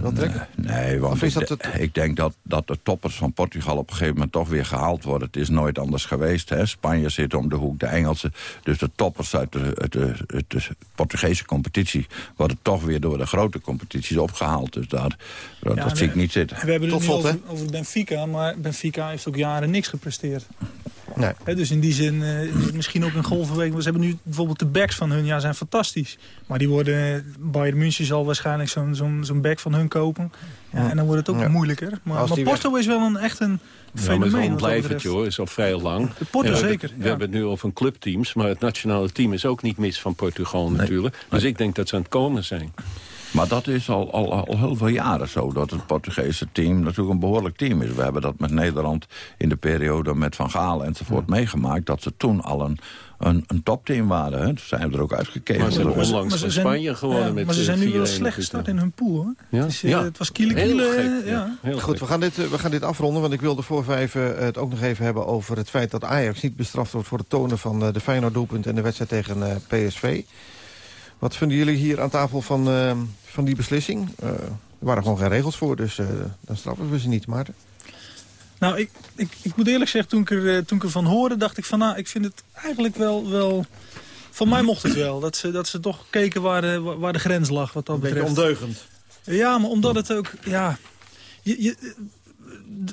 wel trekken? Nee, want ik, dat ik denk dat, dat de toppers van Portugal op een gegeven moment toch weer gehaald worden. Het is nooit anders geweest. Hè? Spanje zit om de hoek, de Engelsen. Dus de toppers uit de, uit de, uit de Portugese competitie... worden toch weer door de grote competities opgehaald. Dus daar, dat, Ja, dat we- zie ik niet zitten. We hebben het Tot nu slot, over, over Benfica, maar Benfica heeft ook jaren niks gepresteerd. Nee. Hè, dus in die zin eh, is het misschien ook een golvenweging. Ze hebben nu bijvoorbeeld de backs van hun, ja, zijn fantastisch. Maar die worden, Bayern München zal waarschijnlijk zo'n zo'n zo'n back van hun kopen. Ja, en dan wordt het ook Ja. moeilijker. Maar, maar Porto is wel een, echt een Ja, maar fenomeen. het is wel een wat dat blijvertje betreft. hoor, is al vrij lang. De Porto we zeker, Hebben, we ja. hebben het nu over een clubteams, maar het nationale team is ook niet mis van Portugal natuurlijk. Dus ik denk dat ze aan het komen zijn. Maar dat is al, al, al heel veel jaren zo. Dat het Portugese team natuurlijk een behoorlijk team is. We hebben dat met Nederland in de periode met Van Gaal enzovoort meegemaakt. Dat ze toen al een, een, een topteam waren. Hè. Toen zijn we er ook uitgekeken. Maar ze hebben ze- onlangs van zijn- Spanje gewonnen ja, met Maar ze eh, zijn nu wel 4-1 slecht gestart in hun pool. Hoor. Ja? Het, is, eh, Ja. het was kiele Heel kiele. gek, eh, ja. ja. Heel Goed, we gaan, dit, we gaan dit afronden, want ik wilde voor vijf eh, het ook nog even hebben over het feit dat Ajax niet bestraft wordt voor het tonen van de Feyenoord doelpunt en de wedstrijd tegen eh, PSV. Wat vinden jullie hier aan tafel van, eh, van die beslissing? Eh, er waren gewoon geen regels voor, dus eh, dan straffen we ze niet, Maarten. Nou, ik, ik, ik moet eerlijk zeggen, toen ik, er, eh, toen ik ervan hoorde, dacht ik van... nou, ik vind het eigenlijk wel... wel van mij mocht het wel. Dat ze, dat ze toch keken waar de, waar- de grens lag, wat dat Een beetje betreft. ondeugend. Ja, maar omdat het ook... Ja, je, je,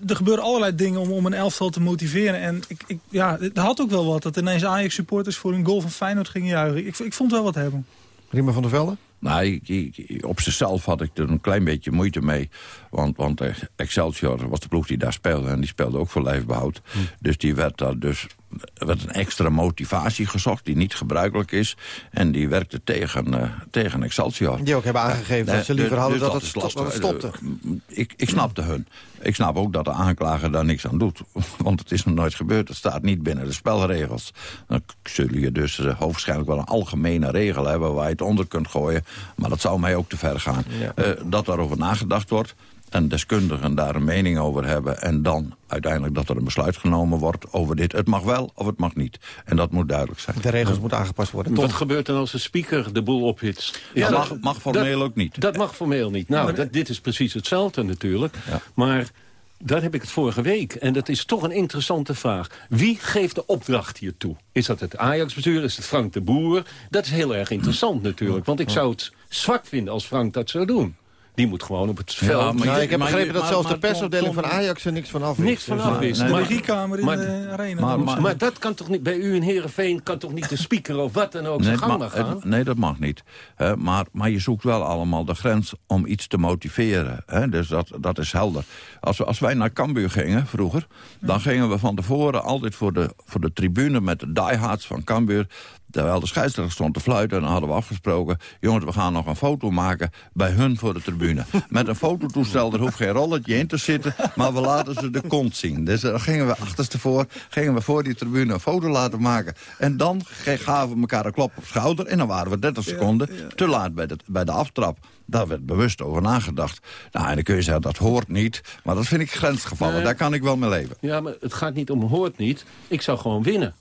er gebeuren allerlei dingen om, om een elftal te motiveren. En ik, ik, ja, het had ook wel wat. Dat ineens Ajax-supporters voor een goal van Feyenoord gingen juichen. Ik, ik vond wel wat hebben. Riemer van der Velde? Nou, ik- ik- op zichzelf had ik er een klein beetje moeite mee. Want, want Excelsior was de ploeg die daar speelde. En die speelde ook voor lijfbehoud. Dus die werd daar dus werd een extra motivatie gezocht die niet gebruikelijk is. En die werkte tegen, eh, tegen Excelsior. Die ook hebben aangegeven dat Eh, ze liever dus- hadden dus dat, is het, dat het stopte. Eh, ik, ik snapte hun. Ik snap ook dat de aanklager daar niks aan doet. Want het is nog nooit gebeurd. Het staat niet binnen de spelregels. Dan zul je dus uh, hoogstwaarschijnlijk wel een algemene regel hebben... waar je het onder kunt gooien. Maar dat zou mij ook te ver gaan. Ja. Uh, dat daarover nagedacht wordt en deskundigen daar een mening over hebben... en dan uiteindelijk dat er een besluit genomen wordt over dit. Het mag wel of het mag niet. En dat moet duidelijk zijn. De regels moeten aangepast worden. Tom. Wat gebeurt er als de speaker de boel ophitst? Ja, dat- mag, mag formeel dat- ook niet. Dat mag formeel niet. Nou, dat, dit is precies hetzelfde natuurlijk. Maar daar heb ik het vorige week. En dat is toch een interessante vraag. Wie geeft de opdracht hiertoe? Is dat het Ajax-bestuur? Is het Frank de Boer? Dat is heel erg interessant natuurlijk. Want ik zou het zwak vinden als Frank dat zou doen. Die moet gewoon op het veld... Nou, ik heb maar begrepen dat maar- zelfs de maar persafdeling van Ajax er niks van af wist. Niks van af is. De Maar- regiekamer in maar- de arena. maar- dat maar- Maar kan toch niet, bij u in Heerenveen kan toch niet de speaker of wat dan ook zijn het gang mag- gaan? het- nee, dat mag niet. Hè, maar, maar je zoekt wel allemaal de grens om iets te motiveren. Hè, dus dat, dat is helder. Als, we, als wij naar Cambuur gingen vroeger... dan gingen we van tevoren altijd voor de, voor de tribune met de diehards van Cambuur... terwijl de scheidsrechter stond te fluiten... en dan hadden we afgesproken... jongens, we gaan nog een foto maken bij hun voor de tribune. Met een fototoestel, er hoeft geen rolletje in te zitten... maar we laten ze de kont zien. Dus dan gingen we achterstevoor, gingen we voor die tribune een foto laten maken. En dan gaven we elkaar een klop op schouder... en dan waren we 30 seconden te laat bij de, bij de aftrap. Daar werd bewust over nagedacht. Nou, en dan kun je zeggen, dat hoort niet. Maar dat vind ik grensgevallen. Nee. Daar kan ik wel mee leven. Ja, maar het gaat niet om hoort niet. Ik zou gewoon winnen.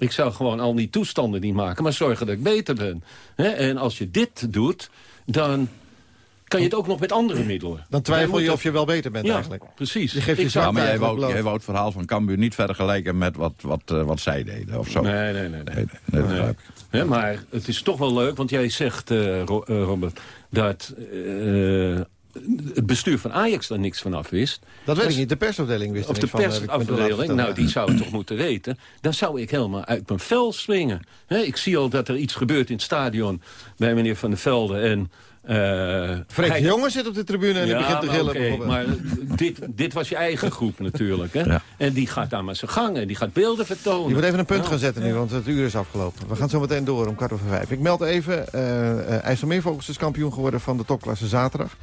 Ik zou gewoon al die toestanden niet maken, maar zorgen dat ik beter ben. Hè? En als je dit doet, dan kan je het ook nog met andere middelen. Dan twijfel Wij je of je wel beter bent ja, eigenlijk. precies. Je geeft je Ja, maar jij wou, jij wou het verhaal van Cambuur niet vergelijken met wat, wat, eh, wat zij deden of zo. Nee, nee, nee. nee. maar het is toch wel leuk, want jij zegt, eh, eh, Robert... dat eh, het bestuur van Ajax daar niks van af wist. Dat weet ik niet. De persafdeling wist er Of de van, persafdeling, vertellen. nou, die zou het toch moeten weten. Dan zou ik helemaal uit mijn vel springen. Hè, ik zie al dat er iets gebeurt in het stadion bij meneer Van der Velde. En, eh, Freek hij- de Jonge zit op de tribune en die Ja, begint te gillen. maar dit, dit was je eigen groep natuurlijk. Hè? Ja. En die gaat daar maar zijn gang en die gaat beelden vertonen. Je moet even een punt Ja. gaan zetten nu, want het uur is afgelopen. We gaan zo meteen door om kwart over vijf. Ik meld even, eh eh IJsselmeervogels is kampioen geworden van de topklasse zaterdag.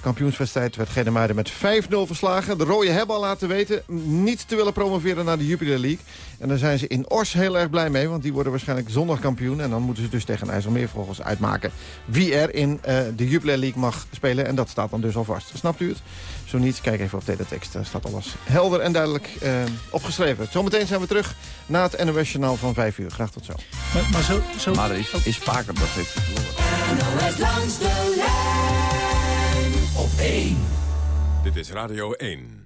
Kampioenswedstrijd werd Gedemuiden met 5-0 verslagen. De Rooien hebben al laten weten niet te willen promoveren naar de Jupiler League. En daar zijn ze in Ors heel erg blij mee, want die worden waarschijnlijk zondag kampioen. En dan moeten ze dus tegen IJsselmeervogels uitmaken wie er in eh, de Jupiler League mag spelen. En dat staat dan dus al vast. Snapt u het? Zo niet, kijk even op teletext. Daar staat alles helder en duidelijk eh, opgeschreven. Zometeen zijn we terug na het NOS Journaal van 5 uur. Graag tot zo. Maar, maar zo, zo... Maar is, is Spakenburg heeft hij verloren. NOS langs de lijn op één. Dit is Radio 1.